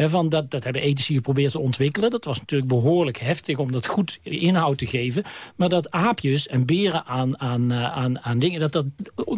van dat, dat hebben ethici geprobeerd te ontwikkelen. Dat was natuurlijk behoorlijk heftig om dat goed inhoud te geven. Maar dat aapjes en beren aan, aan, eh, aan, aan dingen... Dat dat,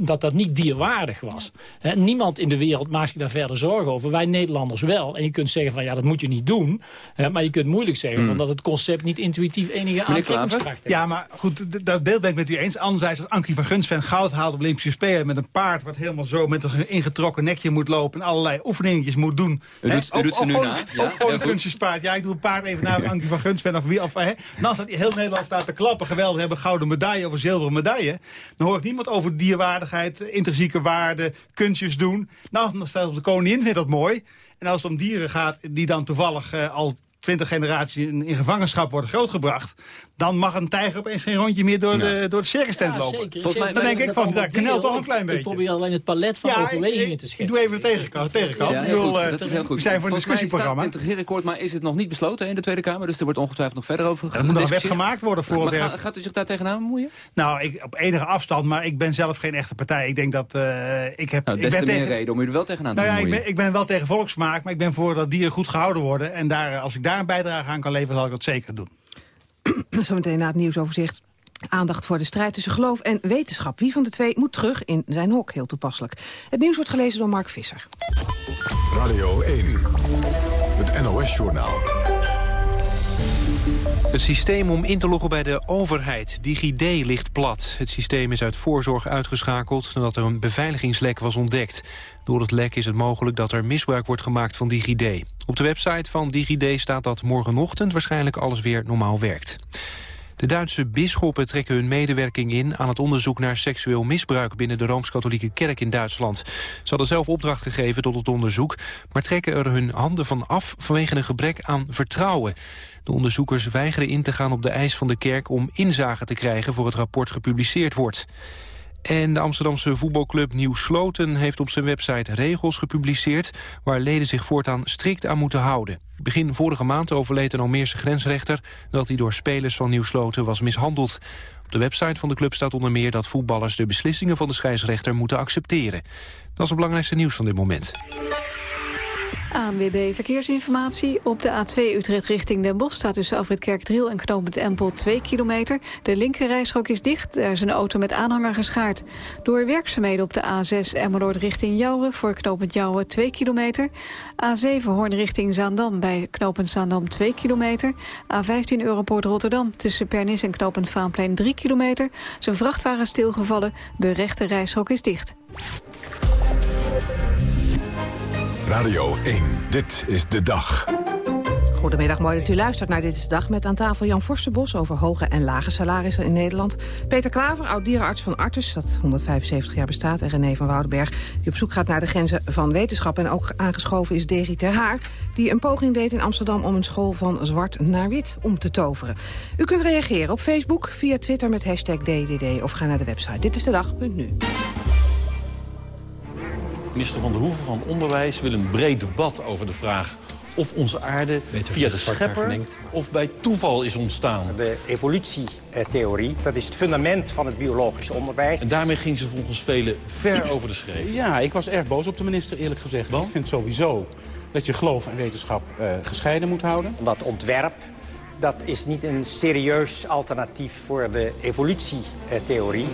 dat dat niet dierwaardig was. Hè, niemand in de wereld maakt zich daar verder zorgen over. Wij Nederlanders wel. En je kunt zeggen van ja, dat moet je niet doen. Hè, maar je kunt moeilijk zeggen Hmm. van dat het concept niet intuïtief enige aantrekkingskracht heeft. Ja, maar goed, dat beeld ben ik met u eens. Anderzijds, als Ankie van Gunsven goud haalt op Olympische Spelen... met een paard wat helemaal zo met een ingetrokken nekje moet lopen... en allerlei oefeningetjes moet doen. U Hè? doet- u doet ze nu gewoon- na, ja, Ook gewoon een kunstjespaard. Ja, ik doe een paard even naar Ankie van Gunsven of wie. Of, hè? Dan staat heel Nederland staat te klappen. Geweldig, we hebben gouden medaille of een zilveren medaille. Dan hoor ik niemand over dierwaardigheid, intrinsieke waarde, kunstjes doen. Nou, dan staat op de koningin, vindt dat mooi. En als het om dieren gaat die dan toevallig eh, al twintig generaties in, in gevangenschap worden grootgebracht... dan mag een tijger opeens geen rondje meer door, de, door de circus tent Ja, lopen. zeker, Volgens mij, dan denk ik van, dat knelt dingen. toch een klein Ik beetje. probeer alleen het palet van Ja, overwegingen ik- te ik schetsen. doe even de tegenkant. tegenkant. Ja, Ik heel bedoel, goed. eh, Dat is heel goed. We zijn voor een discussieprogramma. het regeerakkoord, maar is het nog niet besloten in de Tweede Kamer. Dus er wordt ongetwijfeld nog verder over Er moet nog wet gediscussieerd. gemaakt worden voor Maar het ga- werk. gaat u zich daar tegenaan bemoeien? Nou, ik, op enige afstand, maar ik ben zelf geen echte partij. Ik denk dat eh, ik heb... Nou, ik des ben te meer tegen- reden om u er wel tegenaan te Nou ja, ik bemoeien. ben, ik ben wel tegen volksvermaak, maar ik ben voor dat dieren goed gehouden worden. En daar, als ik daar een bijdrage aan kan leveren, zal ik dat zeker doen. Zometeen na het nieuwsoverzicht. Aandacht voor de strijd tussen geloof en wetenschap. Wie van de twee moet terug in zijn hok? Heel toepasselijk. Het nieuws wordt gelezen door Mark Visser. Radio 1, het NOS-journaal. Het systeem om in te loggen bij de overheid, DigiD, ligt plat. Het systeem is uit voorzorg uitgeschakeld nadat er een beveiligingslek was ontdekt. Door het lek is het mogelijk dat er misbruik wordt gemaakt van DigiD. Op de website van DigiD staat dat morgenochtend waarschijnlijk alles weer normaal werkt. De Duitse bisschoppen trekken hun medewerking in aan het onderzoek naar seksueel misbruik binnen de Rooms-Katholieke Kerk in Duitsland. Ze hadden zelf opdracht gegeven tot het onderzoek, maar trekken er hun handen van af vanwege een gebrek aan vertrouwen. De onderzoekers weigeren in te gaan op de eis van de kerk om inzage te krijgen voor het rapport gepubliceerd wordt. En de Amsterdamse voetbalclub Nieuw Sloten heeft op zijn website regels gepubliceerd waar leden zich voortaan strikt aan moeten houden. Begin vorige maand overleed een Almeerse grensrechter dat hij door spelers van Nieuw Sloten was mishandeld. Op de website van de club staat onder meer dat voetballers de beslissingen van de scheidsrechter moeten accepteren. Dat is het belangrijkste nieuws van dit moment. ANWB Verkeersinformatie. Op de A2 Utrecht richting Den Bosch staat tussen Alfred Kerkdriel en knooppunt Empel 2 kilometer. De linkerrijstrook is dicht, daar is een auto met aanhanger geschaard. Door werkzaamheden op de A6 Emmeloord richting Jouwen voor knooppunt Jouwen 2 kilometer. A7 Hoorn richting Zaandam bij knooppunt Zaandam 2 kilometer. A15 Europoort Rotterdam tussen Pernis en knooppunt Vaanplein 3 kilometer. Zijn vrachtwagen stilgevallen, de rechterrijstrook is dicht. Radio 1, dit is de dag. Goedemiddag, mooi dat u luistert naar Dit is de Dag... met aan tafel Jan Forsterbos over hoge en lage salarissen in Nederland. Peter Klaver, oud-dierenarts van Artus, dat 175 jaar bestaat... en René van Woudenberg, die op zoek gaat naar de grenzen van wetenschap. En ook aangeschoven is Deri Ter Haar, die een poging deed in Amsterdam... om een school van zwart naar wit om te toveren. U kunt reageren op Facebook, via Twitter met hashtag DDD... of ga naar de website Dit is de Dag.nu. Minister Van der Hoeven van Onderwijs wil een breed debat over de vraag of onze aarde via de schepper of bij toeval is ontstaan. De evolutietheorie, dat is het fundament van het biologisch onderwijs. En daarmee ging ze volgens velen ver over de schreef. Ja, ik was erg boos op de minister, eerlijk gezegd. Ik vind sowieso dat je geloof en wetenschap eh, gescheiden moet houden. Dat ontwerp, dat is niet een serieus alternatief voor de evolutietheorie.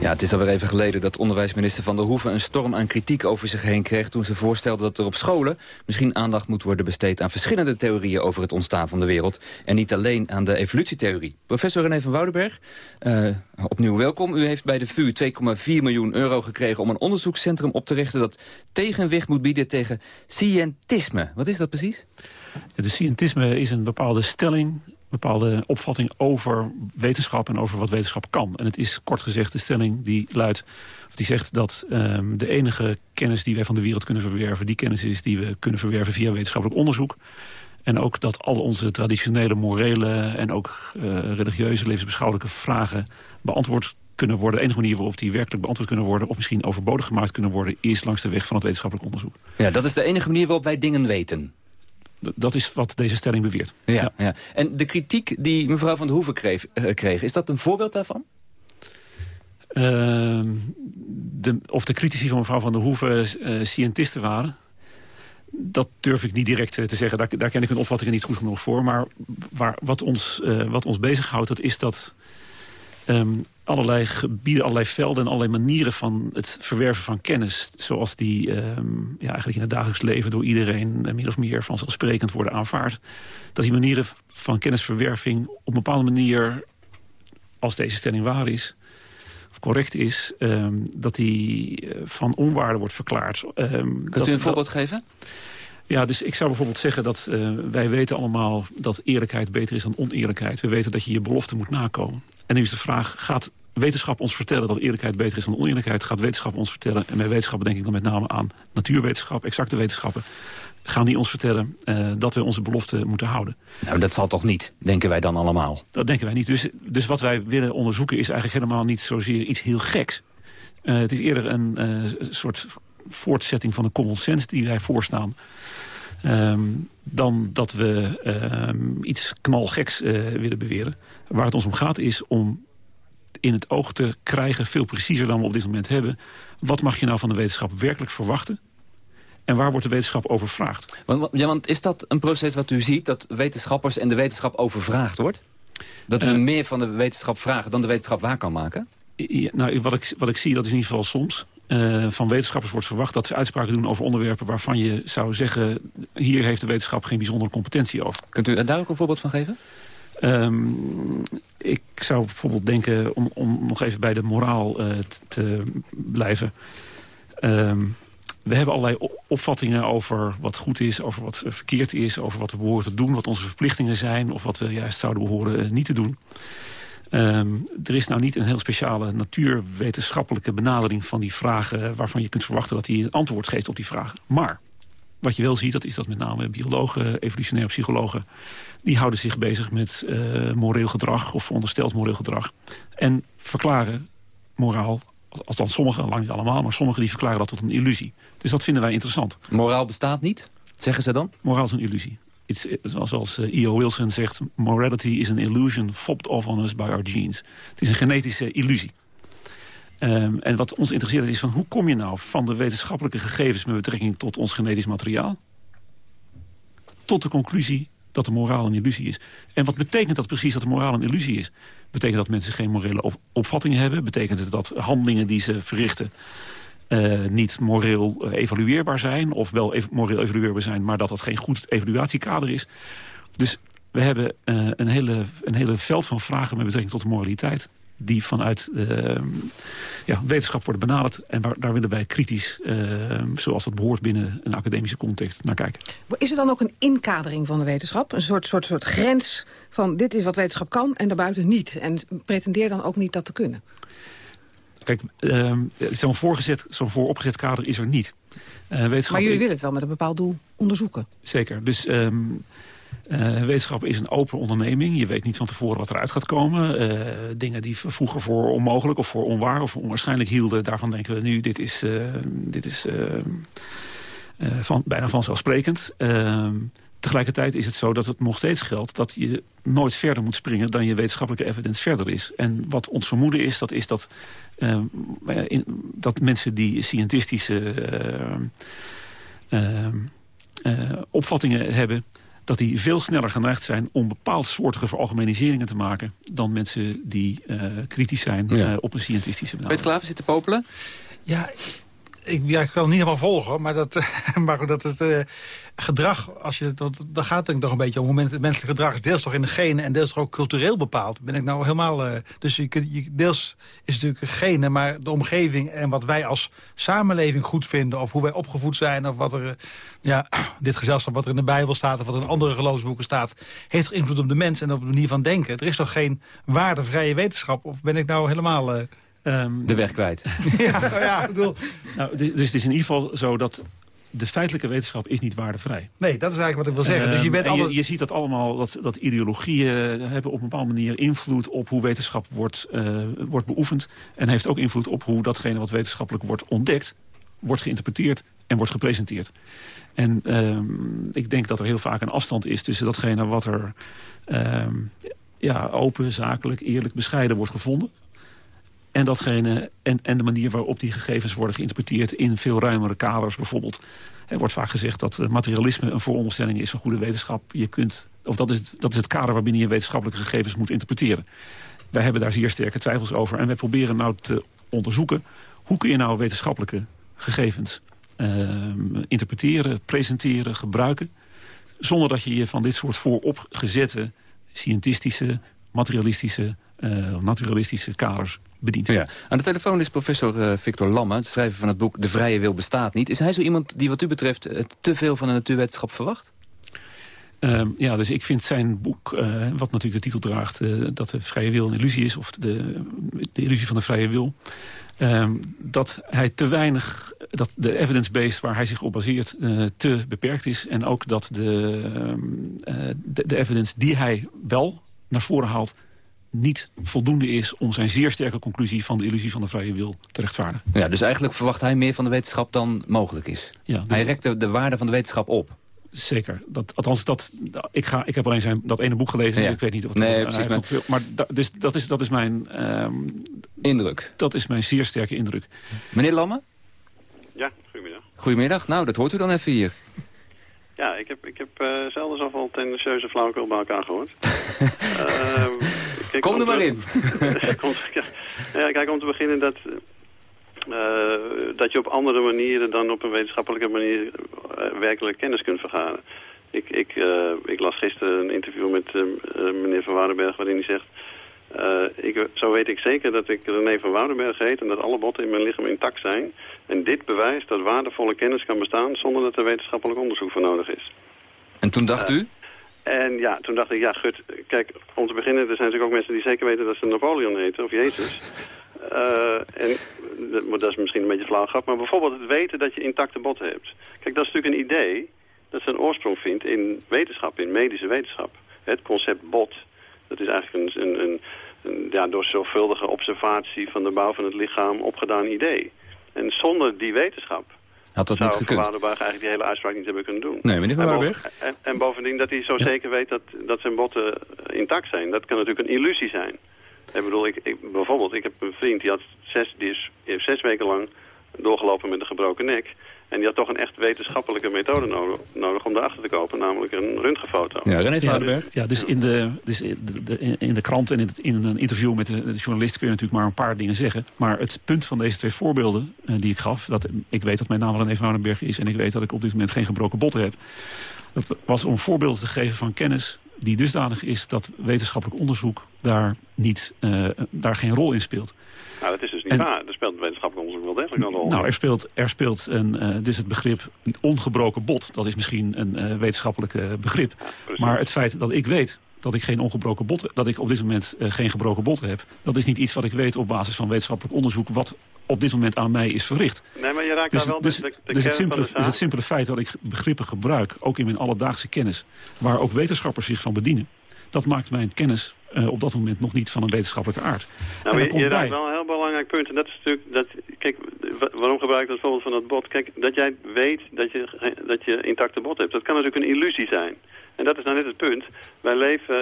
Ja, het is alweer even geleden dat onderwijsminister Van der Hoeven... een storm aan kritiek over zich heen kreeg toen ze voorstelde dat er op scholen... misschien aandacht moet worden besteed aan verschillende theorieën over het ontstaan van de wereld... en niet alleen aan de evolutietheorie. Professor René van Woudenberg, eh, opnieuw welkom. U heeft bij de VU 2,4 miljoen euro gekregen om een onderzoekscentrum op te richten... dat tegenwicht moet bieden tegen scientisme. Wat is dat precies? De scientisme is een bepaalde stelling bepaalde opvatting over wetenschap en over wat wetenschap kan. En het is kort gezegd de stelling die luidt, of die zegt dat um, de enige kennis die wij van de wereld kunnen verwerven, die kennis is die we kunnen verwerven via wetenschappelijk onderzoek. En ook dat al onze traditionele morele en ook uh, religieuze levensbeschouwelijke vragen beantwoord kunnen worden. De enige manier waarop die werkelijk beantwoord kunnen worden... of misschien overbodig gemaakt kunnen worden... is langs de weg van het wetenschappelijk onderzoek. Ja, dat is de enige manier waarop wij dingen weten. Dat is wat deze stelling beweert. Ja, ja. ja. En de kritiek die mevrouw Van der Hoeven kreeg, uh, kreeg is dat een voorbeeld daarvan? Uh, de, of de critici van mevrouw Van der Hoeven uh, scientisten waren... dat durf ik niet direct uh, te zeggen. Daar, daar ken ik hun opvattingen niet goed genoeg voor. Maar waar, wat, ons, uh, wat ons bezighoudt, dat is dat... Um, allerlei gebieden, allerlei velden en allerlei manieren van het verwerven van kennis... zoals die um, ja, eigenlijk in het dagelijks leven door iedereen uh, meer of meer vanzelfsprekend worden aanvaard... dat die manieren van kennisverwerving op een bepaalde manier, als deze stelling waar is... of correct is, um, dat die uh, van onwaarde wordt verklaard. Um, Kunt u een voorbeeld dat, geven? Ja, dus ik zou bijvoorbeeld zeggen dat uh, wij weten allemaal dat eerlijkheid beter is dan oneerlijkheid. We weten dat je je belofte moet nakomen. En nu is de vraag, gaat wetenschap ons vertellen dat eerlijkheid beter is dan oneerlijkheid... gaat wetenschap ons vertellen, en bij wetenschap denk ik dan met name aan natuurwetenschap... exacte wetenschappen, gaan die ons vertellen uh, dat we onze belofte moeten houden. Nou, dat zal toch niet, denken wij dan allemaal? Dat denken wij niet. Dus, dus wat wij willen onderzoeken is eigenlijk helemaal niet zozeer iets heel geks. Uh, het is eerder een uh, soort voortzetting van de common sense die wij voorstaan. Um, dan dat we um, iets knalgeks willen beweren. Waar het ons om gaat is om in het oog te krijgen... veel preciezer dan we op dit moment hebben... wat mag je nou van de wetenschap werkelijk verwachten... En waar wordt de wetenschap overvraagd? Ja, want is dat een proces wat u ziet... dat wetenschappers en de wetenschap overvraagd wordt? Dat we uh, meer van de wetenschap vragen dan de wetenschap waar kan maken? Ja, nou, wat ik, wat ik zie, dat is in ieder geval soms... Uh, van wetenschappers wordt verwacht dat ze uitspraken doen over onderwerpen... waarvan je zou zeggen, hier heeft de wetenschap geen bijzondere competentie over. Kunt u daar ook een voorbeeld van geven? Um, ik zou bijvoorbeeld denken, om, om nog even bij de moraal uh, te blijven... Um, we hebben allerlei opvattingen over wat goed is, over wat verkeerd is... over wat we behoren te doen, wat onze verplichtingen zijn... of wat we juist zouden behoren uh, niet te doen. Um, er is nou niet een heel speciale natuurwetenschappelijke benadering van die vragen... waarvan je kunt verwachten dat hij een antwoord geeft op die vragen. Maar wat je wel ziet, dat is dat met name biologen, evolutionaire psychologen... die houden zich bezig met uh, moreel gedrag of ondersteld moreel gedrag. En verklaren moraal, althans sommigen, lang niet allemaal... maar sommigen die verklaren dat tot een illusie. Dus dat vinden wij interessant. Moraal bestaat niet, zeggen ze dan? Moraal is een illusie. It's, zoals E.O. Wilson zegt, morality is an illusion fobbed off on us by our genes. Het is een genetische illusie. Um, en wat ons interesseert is van hoe kom je nou van de wetenschappelijke gegevens met betrekking tot ons genetisch materiaal tot de conclusie dat de moraal een illusie is. En wat betekent dat precies dat de moraal een illusie is? Betekent dat mensen geen morele op opvattingen hebben? Betekent het dat handelingen die ze verrichten uh, niet moreel uh, evalueerbaar zijn... of wel ev moreel evalueerbaar zijn, maar dat dat geen goed evaluatiekader is? Dus we hebben uh, een, hele, een hele veld van vragen met betrekking tot de moraliteit die vanuit uh, ja, wetenschap worden benaderd. En waar, daar willen wij kritisch, uh, zoals dat behoort binnen een academische context, naar kijken. Is er dan ook een inkadering van de wetenschap? Een soort, soort, soort grens van dit is wat wetenschap kan en daarbuiten niet? En pretendeer dan ook niet dat te kunnen? Kijk, uh, zo'n voorgezet, zo'n vooropgezet kader is er niet. Uh, wetenschap maar jullie willen het wel met een bepaald doel onderzoeken? Zeker. Dus... Um, Uh, wetenschap is een open onderneming. Je weet niet van tevoren wat eruit gaat komen. Uh, dingen die vroeger voor onmogelijk of voor onwaar of onwaarschijnlijk hielden... daarvan denken we nu, dit is, uh, dit is van, bijna vanzelfsprekend. Ehm, tegelijkertijd is het zo dat het nog steeds geldt... dat je nooit verder moet springen dan je wetenschappelijke evidence verder is. En wat ons vermoeden is, dat is dat, ehm, dat mensen die scientistische ehm, opvattingen hebben dat die veel sneller geneigd zijn om bepaalsoortige veralgemeniseringen te maken... dan mensen die uh, kritisch zijn ja. uh, op een scientistische benadering. Peter Klaver zit te popelen? Ja, ik, ja, ik kan niet helemaal volgen, maar dat, maar dat het uh, gedrag, als je, dat, dat gaat denk ik toch een beetje om. Het menselijk gedrag is deels toch in de genen en deels toch ook cultureel bepaald. Ben ik nou helemaal, uh, dus je, je, deels is natuurlijk genen, maar de omgeving en wat wij als samenleving goed vinden, of hoe wij opgevoed zijn, of wat er, ja, dit gezelschap, wat er in de Bijbel staat, of wat in andere geloofsboeken staat, heeft invloed op de mens en op de manier van denken. Er is toch geen waardevrije wetenschap, of ben ik nou helemaal... Um, de weg kwijt. ja, ja, ik bedoel... Nou, dus het is in ieder geval zo dat de feitelijke wetenschap is niet waardevrij. Nee, dat is eigenlijk wat ik wil zeggen. Um, dus je, bent alle... je, je, ziet dat allemaal, dat, dat ideologieën hebben op een bepaalde manier invloed op hoe wetenschap wordt, uh, wordt beoefend. En heeft ook invloed op hoe datgene wat wetenschappelijk wordt ontdekt, wordt geïnterpreteerd en wordt gepresenteerd. En um, ik denk dat er heel vaak een afstand is tussen datgene wat er um, ja, open, zakelijk, eerlijk, bescheiden wordt gevonden en, datgene, en, en de manier waarop die gegevens worden geïnterpreteerd... in veel ruimere kaders bijvoorbeeld. Er wordt vaak gezegd dat materialisme een vooronderstelling is van goede wetenschap. Je kunt, of dat, is het, dat is het kader waarbinnen je wetenschappelijke gegevens moet interpreteren. Wij hebben daar zeer sterke twijfels over. En wij proberen nou te onderzoeken... hoe kun je nou wetenschappelijke gegevens uh, interpreteren, presenteren, gebruiken... zonder dat je je van dit soort vooropgezette scientistische, materialistische, naturalistische kaders bedient. Ja. Aan de telefoon is professor uh, Victor Lamme, schrijver van het boek De Vrije Wil Bestaat Niet. Is hij zo iemand die wat u betreft uh, te veel van de natuurwetenschap verwacht? Ehm, ja, dus ik vind zijn boek, eh, wat natuurlijk de titel draagt... eh, dat de vrije wil een illusie is, of de, de illusie van de vrije wil... ehm, dat hij te weinig, dat de evidence-based waar hij zich op baseert... eh, te beperkt is. En ook dat de, ehm, eh, de, de evidence die hij wel naar voren haalt... niet voldoende is om zijn zeer sterke conclusie... van de illusie van de vrije wil te rechtvaardigen. Ja, dus eigenlijk verwacht hij meer van de wetenschap dan mogelijk is. Ja, dus- Hij rekt de, de waarde van de wetenschap op. Zeker. Dat, althans, dat, ik, ga, ik heb alleen zijn, dat ene boek gelezen. Ja. Ik weet niet of Nee, hij precies, veel, maar da- dus, dat, is, dat is mijn... ehm, indruk. Dat is mijn zeer sterke indruk. Meneer Lamme? Ja, goedemiddag. Goedemiddag. Nou, dat hoort u dan even hier. Ja, ik heb, ik heb eh, zelden zoveel tendentieuze flauwekul bij elkaar gehoord. Ehm, kijk, Kom om er maar te- in. Ja, kijk, om te beginnen dat, eh, dat je op andere manieren dan op een wetenschappelijke manier eh, werkelijk kennis kunt vergaren. Ik, ik, ik las gisteren een interview met meneer Van Woudenberg waarin hij zegt... eh, ik, zo weet ik zeker dat ik René van Woudenberg heet en dat alle botten in mijn lichaam intact zijn. En dit bewijst dat waardevolle kennis kan bestaan zonder dat er wetenschappelijk onderzoek voor nodig is. En toen dacht u? En ja, toen dacht ik, ja, gut, kijk, om te beginnen, er zijn natuurlijk ook mensen die zeker weten dat ze Napoleon heten, of Jezus. Eh, en dat- is misschien een beetje flauw grap, maar bijvoorbeeld het weten dat je intacte botten hebt. Kijk, dat is natuurlijk een idee dat zijn oorsprong vindt in wetenschap, in medische wetenschap. Het concept bot, dat is eigenlijk een, een, een, een ja, door zorgvuldige observatie van de bouw van het lichaam opgedaan idee. En zonder die wetenschap Had dat zou niet gekund? Eigenlijk die hele uitspraak niet hebben kunnen doen. Nee, meneer Van En boven- En, en bovendien dat hij zo zeker weet dat, dat zijn botten intact zijn. Dat kan natuurlijk een illusie zijn. Ik bedoel, ik, ik, bijvoorbeeld, ik heb een vriend die, had zes, die, is, die heeft zes weken lang doorgelopen met een gebroken nek. En die had toch een echt wetenschappelijke methode nodig, nodig om daarachter te kopen, namelijk een röntgenfoto. Ja, René Vaderberg? Ja, dus, in de, dus in de, in de krant en in, het- in een interview met de, de journalist... kun je natuurlijk maar een paar dingen zeggen. Maar het punt van deze twee voorbeelden eh, die ik gaf... Dat, ik weet dat mijn naam René Vaderberg is... en ik weet dat ik op dit moment geen gebroken botten heb... dat was om voorbeelden te geven van kennis die dusdanig is... dat wetenschappelijk onderzoek daar, niet, eh, daar geen rol in speelt. Nou, dat is dus niet En- waar. Er speelt wetenschappelijk onderzoek wel degelijk. Nou, er speelt, er speelt een, eh, dus het begrip een ongebroken bot. Dat is misschien een eh, wetenschappelijk eh, begrip. maar het feit dat ik weet dat ik geen ongebroken bot, dat ik op dit moment geen gebroken bot heb, dat is niet iets wat ik weet op basis van wetenschappelijk onderzoek wat op dit moment aan mij is verricht. Nee, maar je raakt Dus, daar wel dus, de, de, dus, het simpele, dus het simpele feit dat ik begrippen gebruik, ook in mijn alledaagse kennis, waar ook wetenschappers zich van bedienen, dat maakt mijn kennis eh, op dat moment nog niet van een wetenschappelijke aard. Nou, maar je, bij, raakt wel een heel belangrijk punt. En dat is natuurlijk... Dat, kijk, wa- waarom gebruik ik dat voorbeeld van dat bot? Kijk, dat jij weet dat je, dat je intacte bot hebt. Dat kan natuurlijk een illusie zijn. En dat is nou net het punt. Wij leven...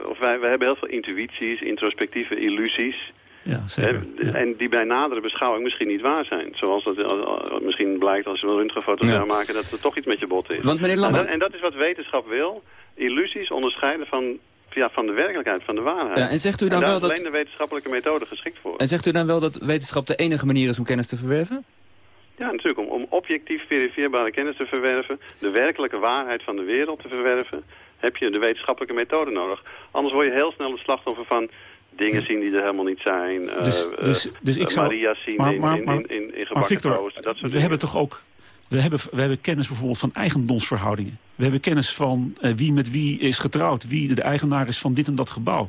eh, Of wij, wij hebben heel veel intuïties, introspectieve illusies. ja, zeker. Hè, En die bij nadere beschouwing misschien niet waar zijn. Zoals dat eh, misschien blijkt als je een röntgenfoto Ja. maken... dat er toch iets met je bot is. Want meneer En dat, en dat is wat wetenschap wil. Illusies onderscheiden van, ja, van de werkelijkheid, van de waarheid. Ja, en zegt u dan daar wel is dat- alleen de wetenschappelijke methode geschikt voor. En zegt u dan wel dat wetenschap de enige manier is om kennis te verwerven? Ja, natuurlijk. Om, om objectief verifieerbare kennis te verwerven... de werkelijke waarheid van de wereld te verwerven... heb je de wetenschappelijke methode nodig. Anders word je heel snel het slachtoffer van dingen zien die er helemaal niet zijn. eh, Dus- eh, dus- dus ik zou- Maria's zien maar- in, maar- in, in, in, in Maar gebakken Victor, dat soort we dingen. hebben toch ook... We hebben, we hebben kennis bijvoorbeeld van eigendomsverhoudingen. We hebben kennis van eh, wie met wie is getrouwd. Wie de eigenaar is van dit en dat gebouw.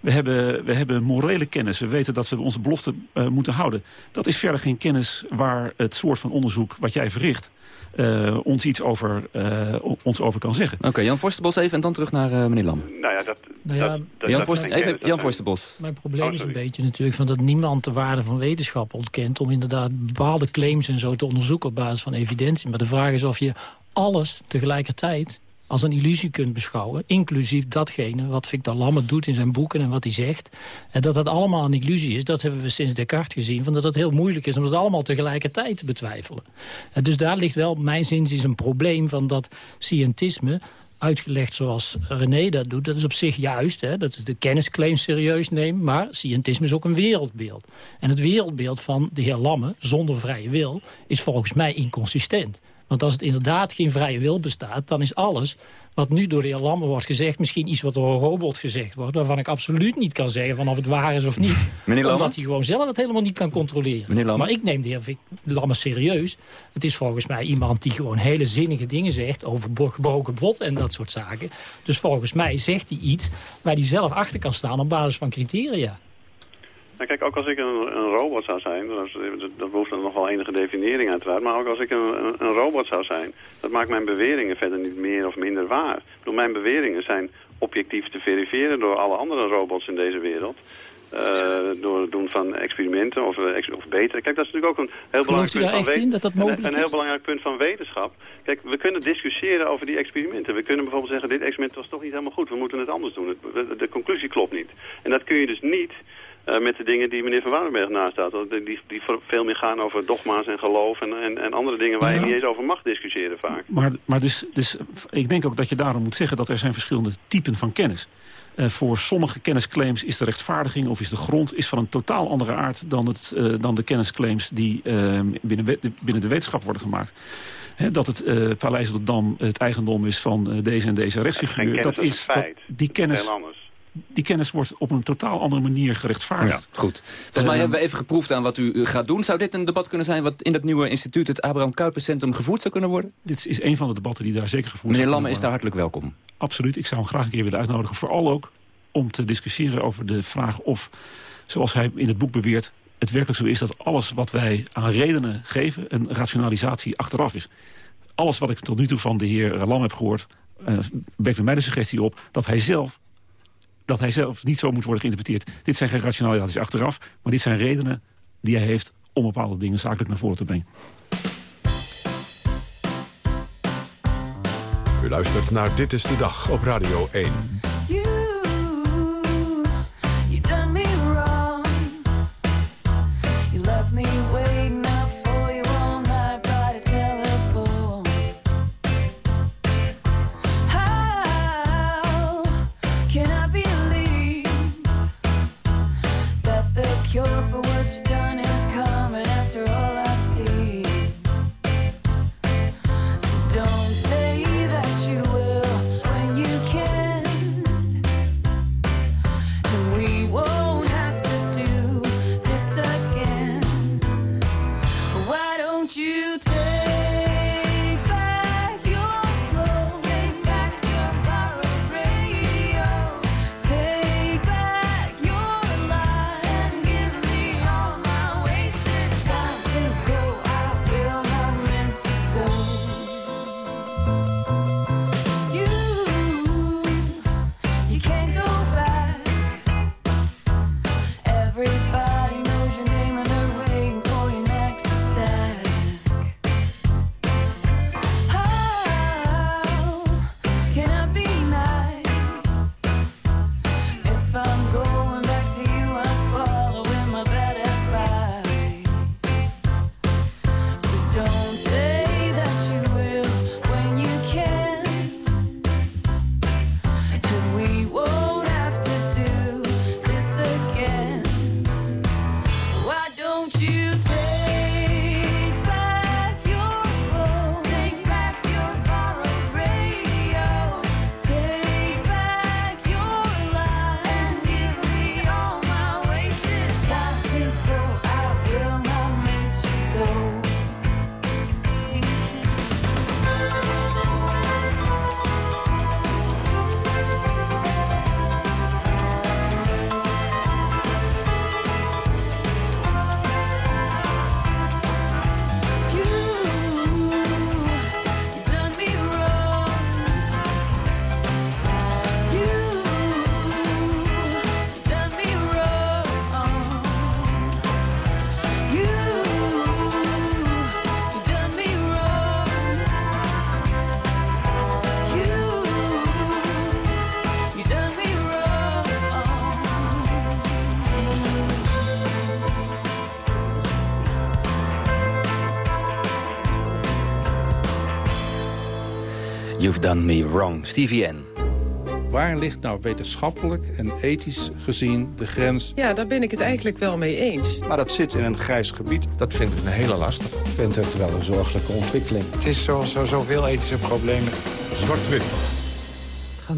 We hebben, we hebben morele kennis. We weten dat we onze belofte eh, moeten houden. Dat is verder geen kennis waar het soort van onderzoek wat jij verricht... eh, ons iets over, eh, ons over kan zeggen. Oké, Jan Forsterbos even en dan terug naar eh, meneer Lam. Nou ja, dat... Nou ja, dat, dat, Jan, Forster, zijn even, kennis, dat Jan zijn- Forsterbos. Mijn probleem Oh, is een beetje natuurlijk van dat niemand de waarde van wetenschap ontkent... om inderdaad bepaalde claims en zo te onderzoeken op basis van evidentie. Maar de vraag is of je alles tegelijkertijd als een illusie kunt beschouwen. Inclusief datgene wat Victor Lamme doet in zijn boeken en wat hij zegt. En dat dat allemaal een illusie is, dat hebben we sinds Descartes gezien. Van dat het heel moeilijk is om dat allemaal tegelijkertijd te betwijfelen. En dus daar ligt wel, mijn zin is een probleem van dat scientisme uitgelegd zoals René dat doet, dat is op zich juist. Hè? Dat is de kennisclaim serieus nemen. Maar scientisme is ook een wereldbeeld. En het wereldbeeld van de heer Lamme, zonder vrije wil, is volgens mij inconsistent. Want als het inderdaad geen vrije wil bestaat... dan is alles wat nu door de heer Lamme wordt gezegd... misschien iets wat door een robot gezegd wordt... waarvan ik absoluut niet kan zeggen van of het waar is of niet. Meneer Omdat hij gewoon zelf het helemaal niet kan controleren. Maar ik neem de heer Lamme serieus. Het is volgens mij iemand die gewoon hele zinnige dingen zegt... over gebroken bot en dat soort zaken. Dus volgens mij zegt hij iets waar hij zelf achter kan staan... op basis van criteria. Nou, kijk, ook als ik een, een robot zou zijn, dat, dat behoeft dan nog wel enige definiëring uiteraard, maar ook als ik een, een, robot zou zijn, dat maakt mijn beweringen verder niet meer of minder waar. Ik bedoel, mijn beweringen zijn objectief te verifiëren door alle andere robots in deze wereld. Uh, door het doen van experimenten of, uh, of beter. Kijk, dat is natuurlijk ook een heel belangrijk punt van in, dat dat een, een heel belangrijk punt van wetenschap. Kijk, we kunnen discussiëren over die experimenten. We kunnen bijvoorbeeld zeggen, dit experiment was toch niet helemaal goed. We moeten het anders doen. de, de conclusie klopt niet. En dat kun je dus niet uh, met de dingen die meneer Van Waardenberg naast staat. Die, die veel meer gaan over dogma's en geloof en, en, en andere dingen waar je niet eens over mag discussiëren vaak. Maar, maar dus, dus ik denk ook dat je daarom moet zeggen dat er zijn verschillende typen van kennis. Uh, voor sommige kennisclaims is de rechtvaardiging of is de grond is van een totaal andere aard dan, het, uh, dan de kennisclaims die binnen, binnen de wetenschap worden gemaakt. He, dat het uh, Paleis Rotterdam het eigendom is van deze en deze rechtsfiguur. Dat is dat, die kennis die kennis wordt op een totaal andere manier gerechtvaardigd. Ja, goed. Volgens mij hebben we even geproefd aan wat u gaat doen. Zou dit een debat kunnen zijn wat in dat nieuwe instituut... het Abraham Kuyper Centrum gevoerd zou kunnen worden? Dit is een van de debatten die daar zeker gevoerd Meneer Lamme is daar hartelijk welkom. Absoluut. Ik zou hem graag een keer willen uitnodigen. Vooral ook om te discussiëren over de vraag of, zoals hij in het boek beweert... het werkelijk zo is dat alles wat wij aan redenen geven... een rationalisatie achteraf is. Alles wat ik tot nu toe van de heer Lam heb gehoord... Uh, wekt bij mij de suggestie op dat hij zelf dat hij zelf niet zo moet worden geïnterpreteerd. Dit zijn geen rationalisaties achteraf, maar dit zijn redenen die hij heeft om bepaalde dingen zakelijk naar voren te brengen. U luistert naar Dit is de Dag op Radio 1. You've Done Me Wrong, Stevie N. Waar ligt nou wetenschappelijk en ethisch gezien de grens? Ja, daar ben ik het eigenlijk wel mee eens. Maar dat zit in een grijs gebied. Dat vind ik een hele lastig. Ik vind het wel een zorgelijke ontwikkeling. Het is zoals zo, zoveel ethische problemen. Zwart-wit.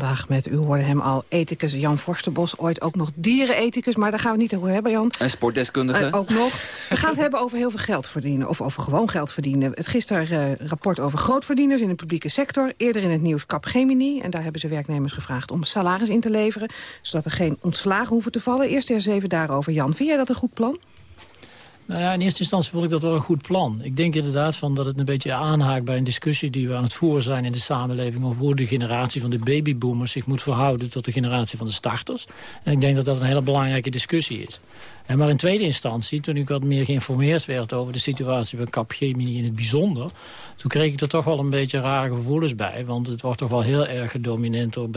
Vandaag met, u hoorde hem al, ethicus Jan Forsterbos. Ooit ook nog dierenethicus, maar daar gaan we niet over hebben, Jan. En sportdeskundige. Uh, ook nog. We gaan het hebben over heel veel geld verdienen, of over gewoon geld verdienen. Het gisteren uh, rapport over grootverdieners in de publieke sector. Eerder in het nieuws Capgemini. En daar hebben ze werknemers gevraagd om salaris in te leveren. Zodat er geen ontslagen hoeven te vallen. Eerst eens even daarover. Jan, vind jij dat een goed plan? Nou ja, in eerste instantie vond ik dat wel een goed plan. Ik denk inderdaad van dat het een beetje aanhaakt bij een discussie die we aan het voeren zijn in de samenleving over hoe de generatie van de babyboomers zich moet verhouden tot de generatie van de starters. En ik denk dat dat een hele belangrijke discussie is. En maar in tweede instantie, toen ik wat meer geïnformeerd werd over de situatie bij Capgemini in het bijzonder, toen kreeg ik er toch wel een beetje rare gevoelens bij. Want het wordt toch wel heel erg gedomineerd door,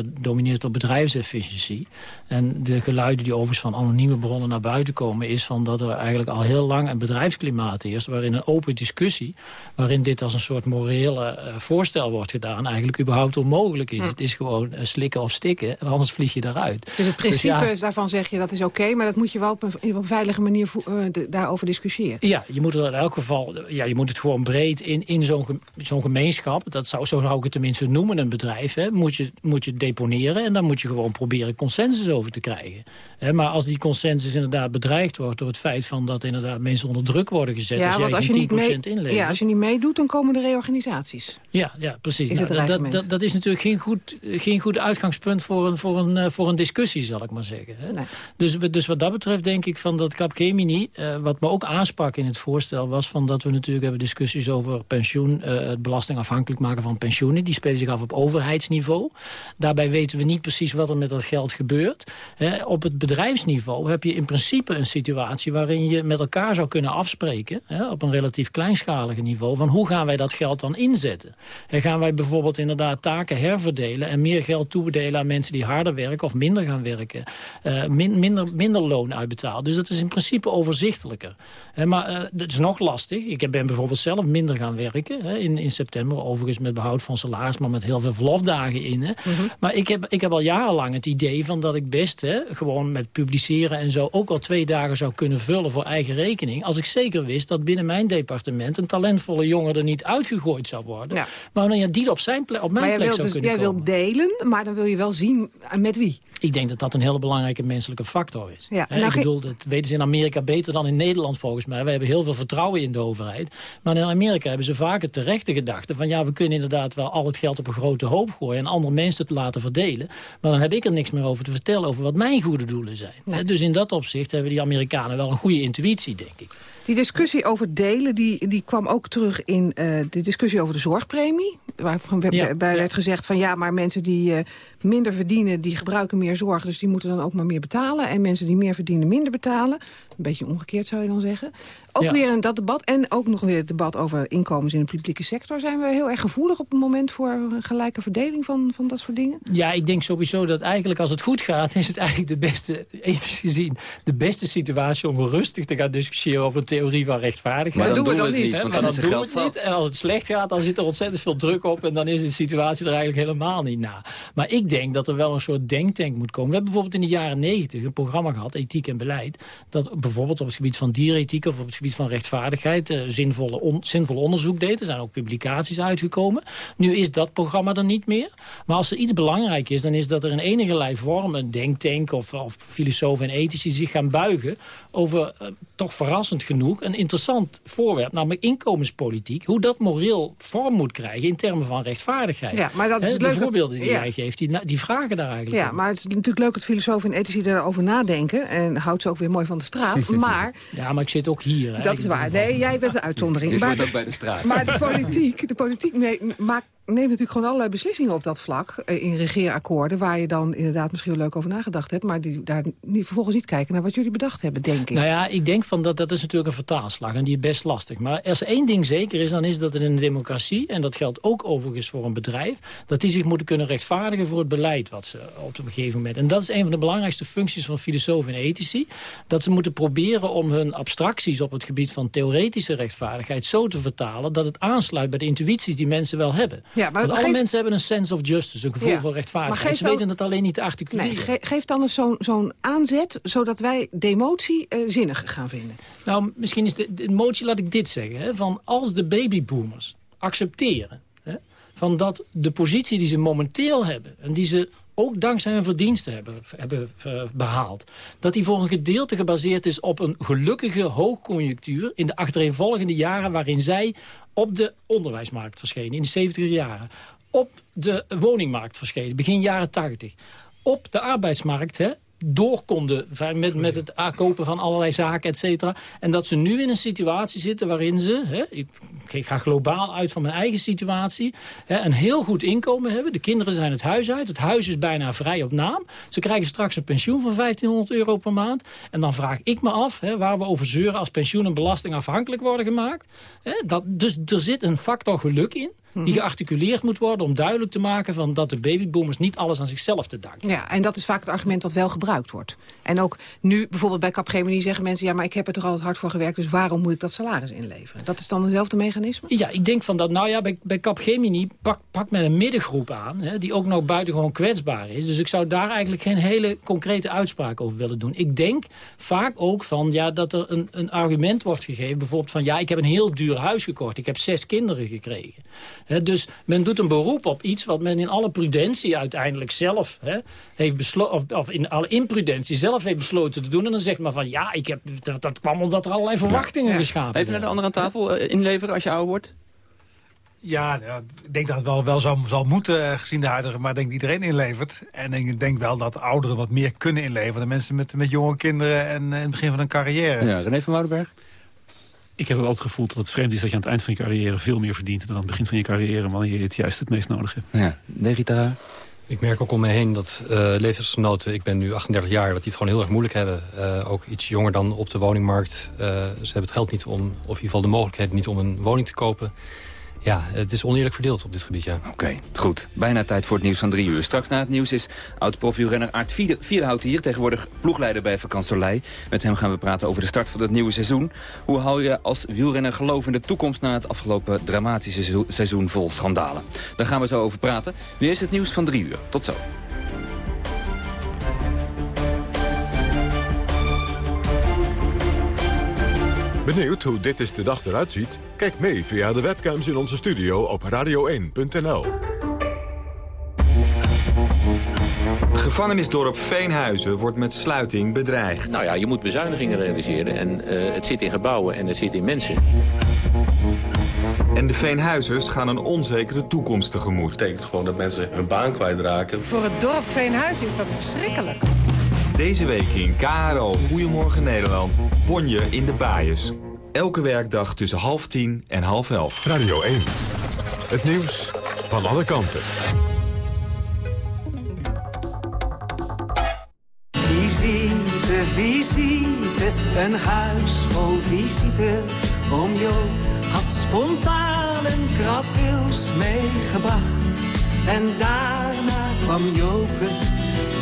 door bedrijfsefficiëntie. En de geluiden die overigens van anonieme bronnen naar buiten komen... is van dat er eigenlijk al heel lang een bedrijfsklimaat is... waarin een open discussie, waarin dit als een soort morele uh, voorstel wordt gedaan... eigenlijk überhaupt onmogelijk is. Het is gewoon uh, slikken of stikken en anders vlieg je daaruit. Dus het principe Dus ja, daarvan zeg je dat is oké... maar dat moet je wel op een, een veilige manier vo- uh, de- daarover discussiëren. Ja, je moet er in elk geval, ja, je moet het gewoon breed in, in zo'n zo'n gemeenschap, dat zou, zo zou ik het tenminste noemen, een bedrijf, hè, moet, je, moet je deponeren en dan moet je gewoon proberen consensus over te krijgen. Hè, maar als die consensus inderdaad bedreigd wordt door het feit van dat inderdaad mensen onder druk worden gezet, ja, als want als je, niet 10% mee, inlevert. ja, als je niet meedoet, dan komen de reorganisaties. Ja, ja precies. Is het Nou, dat, dat, dat is natuurlijk geen goed, geen goed uitgangspunt voor een, voor, een, eh, voor een discussie, zal ik maar zeggen. Hè? Dus, dus wat dat betreft denk ik van dat Capgemini, eh, wat me ook aansprak in het voorstel, was van dat we natuurlijk hebben discussies over pensioen, eh, het belastingafhankelijk maken van pensioenen. Die spelen zich af op overheidsniveau. Daarbij weten we niet precies wat er met dat geld gebeurt. Op het bedrijfsniveau heb je in principe een situatie waarin je met elkaar zou kunnen afspreken, op een relatief kleinschalige niveau, van hoe gaan wij dat geld dan inzetten. En gaan wij bijvoorbeeld inderdaad taken herverdelen en meer geld toebedelen aan mensen die harder werken of minder gaan werken. eh, min- minder, minder loon uitbetaald. Dus dat is in principe overzichtelijker. Maar eh, dat is nog lastig. Ik ben bijvoorbeeld zelf minder gaan werken in, in september. Overigens met behoud van salaris, maar met heel veel verlofdagen in. Hè. Maar ik heb, ik heb al jarenlang het idee van dat ik best gewoon met publiceren en zo... ook al twee dagen zou kunnen vullen voor eigen rekening. Als ik zeker wist dat binnen mijn departement... een talentvolle jongen er niet uitgegooid zou worden. Ja. Maar dan ja, die op, zijn plek, op mijn Maar jij plek zou dus, kunnen jij komen. wilt delen, maar dan wil je wel zien eh, met wie. Ik denk dat dat een hele belangrijke menselijke factor is. Ja, nou, ik bedoel, dat weten ze in Amerika beter dan in Nederland volgens mij. We hebben heel veel vertrouwen in de overheid. Maar in Amerika hebben ze vaker terecht de gedachte van... ja, we kunnen inderdaad wel al het geld op een grote hoop gooien... en andere mensen te laten verdelen. Maar dan heb ik er niks meer over te vertellen over wat mijn goede doelen zijn. Dus in dat opzicht hebben die Amerikanen wel een goede intuïtie, denk ik. Die discussie over delen die, die kwam ook terug in eh, de discussie over de zorgpremie. Waarvan we- Ja, bij ja. werd gezegd van ja, maar mensen die eh, minder verdienen... die gebruiken meer zorg, dus die moeten dan ook maar meer betalen. En mensen die meer verdienen minder betalen. Een beetje omgekeerd zou je dan zeggen. Ook Ja. weer een, dat debat en ook nog weer het debat over inkomens in de publieke sector. Zijn we heel erg gevoelig op het moment voor een gelijke verdeling van, van dat soort dingen? Ja, ik denk sowieso dat eigenlijk als het goed gaat... is het eigenlijk de beste, ethisch gezien... de beste situatie om rustig te gaan discussiëren... over een theorie van rechtvaardigheid. Maar dan doen we het niet, Hè, want dan doen we het niet. En als het slecht gaat, dan zit er ontzettend veel druk op... en dan is de situatie er eigenlijk helemaal niet na. Maar ik denk dat er wel een soort denktank moet komen. We hebben bijvoorbeeld in de jaren negentig een programma gehad... Ethiek en Beleid... dat bijvoorbeeld op het gebied van dierethiek... of op het gebied van rechtvaardigheid... eh, zinvolle, on- zinvol onderzoek deed. Er zijn ook publicaties uitgekomen. Nu is dat programma er niet meer. Maar als er iets belangrijk is... dan is dat er in enige vorm een denktank... of, of filosofen en ethici zich gaan buigen... over, eh, toch verrassend genoeg, een interessant voorwerp... namelijk inkomenspolitiek. Hoe dat moreel vorm moet krijgen in termen van rechtvaardigheid. Ja, maar dat is leuk De dat- voorbeelden die ja. jij geeft, die, die vragen daar eigenlijk Ja, om. maar het is natuurlijk leuk dat filosofen en ethici daarover nadenken. En houdt ze ook weer mooi van de straat. Maar, Ja, maar ik zit ook hier. hè. dat is waar. Nee, jij bent de uitzondering. Dit Maar- hoort ook bij de straat. Maar de politiek, de politiek nee, maakt, neemt natuurlijk gewoon allerlei beslissingen op dat vlak. eh, In regeerakkoorden, waar je dan inderdaad misschien wel leuk over nagedacht hebt. Maar die daar niet, vervolgens niet kijken naar wat jullie bedacht hebben, denk ik. Nou ja, ik denk van dat dat is natuurlijk een vertaalslag en die is best lastig. Maar als één ding zeker is, dan is dat in een democratie... en dat geldt ook overigens voor een bedrijf... dat die zich moeten kunnen rechtvaardigen voor het beleid wat ze op een gegeven moment... en dat is een van de belangrijkste functies van filosofen en ethici... dat ze moeten proberen om hun abstracties op het gebied van theoretische rechtvaardigheid... zo te vertalen dat het aansluit bij de intuïties die mensen wel hebben. Ja, maar alle mensen hebben een sense of justice, een gevoel Ja. van Maar rechtvaardigheid. geef Ze dan- weten het alleen niet te articuleren. Nee, ge- geef dan eens zo'n zo'n aanzet, zodat wij demotie eh, zinnig gaan vinden. Nou, misschien is de, de motie, laat ik dit zeggen. Hè, van als de babyboomers accepteren... Hè, van dat de positie die ze momenteel hebben... en die ze ook dankzij hun verdiensten hebben, hebben eh, behaald... dat die voor een gedeelte gebaseerd is op een gelukkige hoogconjunctuur... in de achtereenvolgende jaren waarin zij op de onderwijsmarkt verschenen... in de 70 jaren, op de woningmarkt verschenen, begin jaren 80... op de arbeidsmarkt, hè, door konden met, met het aankopen van allerlei zaken, et cetera. En dat ze nu in een situatie zitten waarin ze, hè, ik, ga globaal uit van mijn eigen situatie, hè, een heel goed inkomen hebben. De kinderen zijn het huis uit. Het huis is bijna vrij op naam. Ze krijgen straks een pensioen van 1500 euro per maand. En dan vraag ik me af, hè, waar we over zeuren als pensioen en belasting afhankelijk worden gemaakt. Hè, dat, dus er zit een factor geluk in. Die gearticuleerd moet worden om duidelijk te maken van dat de babyboomers niet alles aan zichzelf te danken. Ja, en dat is vaak het argument dat wel gebruikt wordt. En ook nu, bijvoorbeeld bij Capgemini zeggen mensen... ja, maar ik heb er toch altijd hard voor gewerkt, dus waarom moet ik dat salaris inleveren? Dat is dan hetzelfde mechanisme? Ja, ik denk van dat, nou ja, bij, bij Capgemini pak, pak men een middengroep aan... Hè, die ook nog buitengewoon kwetsbaar is. Dus ik zou daar eigenlijk geen hele concrete uitspraak over willen doen. Ik denk vaak ook van, ja, dat er een, een argument wordt gegeven... bijvoorbeeld van, ja, ik heb een heel duur huis gekocht. Ik heb zes kinderen gekregen. Hè, dus men doet een beroep op iets wat men in alle prudentie uiteindelijk zelf... Hè, heeft besloten, of, of in alle imprudentie zelf heeft besloten te doen. En dan zegt men van, ja, ik heb, dat, dat kwam omdat er allerlei verwachtingen geschapen Even naar de andere aan tafel eh, inleveren als je ouder wordt. Ja, ja, ik denk dat het wel, wel zal, zal moeten, eh, gezien de huidige, maar ik denk dat iedereen inlevert. En ik denk wel dat ouderen wat meer kunnen inleveren dan mensen met, met jonge kinderen en eh, in het begin van hun carrière. Ja, René van Woudenberg? Ik heb altijd gevoeld dat het vreemd is dat je aan het eind van je carrière veel meer verdient dan aan het begin van je carrière, wanneer je het juist het meest nodig hebt. Ja, Negita. Ik merk ook om me heen dat eh levensgenoten, ik ben nu 38 jaar... dat die het gewoon heel erg moeilijk hebben. Eh, ook iets jonger dan op de woningmarkt. Eh, ze hebben het geld niet om, of in ieder geval de mogelijkheid niet om een woning te kopen. Ja, het is oneerlijk verdeeld op dit gebied, ja. Oké, goed. Bijna tijd voor het nieuws van drie uur. Straks na het nieuws is oud-profielrenner Aart Vier- Vierhout hier. Tegenwoordig ploegleider bij Vakansolei. Met hem gaan we praten over de start van het nieuwe seizoen. Hoe hou je als wielrenner geloof in de toekomst... na het afgelopen dramatische seizoen vol schandalen? Daar gaan we zo over praten. Nu is het nieuws van drie uur. Tot zo. Benieuwd hoe dit is de dag eruit ziet? Kijk mee via de webcams in onze studio op radio1.nl. Gevangenisdorp Veenhuizen wordt met sluiting bedreigd. Nou ja, je moet bezuinigingen realiseren. En eh, het zit in gebouwen en het zit in mensen. En de Veenhuizers gaan een onzekere toekomst tegemoet. Dat betekent gewoon dat mensen hun baan kwijtraken. Voor het dorp Veenhuis is dat verschrikkelijk. Deze week in KRO Goedemorgen Nederland. Bonje in de Baaiers. Elke werkdag tussen half tien en half elf. Radio 1. Het nieuws van alle kanten. Visite, visite, een huis vol visite. Oom Joop had spontaan een krabwils meegebracht. En daarna kwam Joke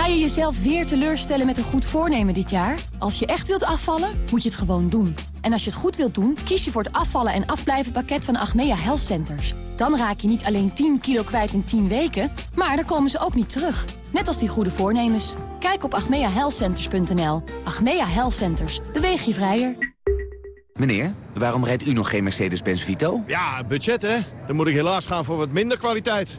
Ga je jezelf weer teleurstellen met een goed voornemen dit jaar? Als je echt wilt afvallen, moet je het gewoon doen. En als je het goed wilt doen, kies je voor het afvallen en afblijven pakket van Achmea Health Centers. Dan raak je niet alleen 10 kilo kwijt in 10 weken, maar dan komen ze ook niet terug. Net als die goede voornemens. Kijk op achmeahealthcenters.nl. Achmea Health Centers. Beweeg je vrijer. Meneer, waarom rijdt u nog geen Mercedes-Benz Vito? Ja, budget hè. Dan moet ik helaas gaan voor wat minder kwaliteit.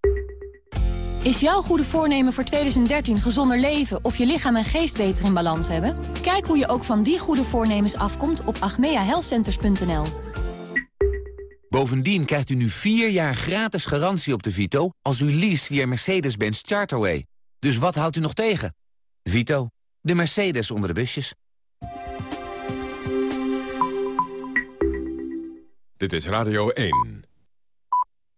Is jouw goede voornemen voor 2013 gezonder leven of je lichaam en geest beter in balans hebben? Kijk hoe je ook van die goede voornemens afkomt op agmeahealthcenters.nl. Bovendien krijgt u nu 4 jaar gratis garantie op de Vito als u leest via Mercedes-Benz Charterway. Dus wat houdt u nog tegen? Vito, de Mercedes onder de busjes. Dit is Radio 1.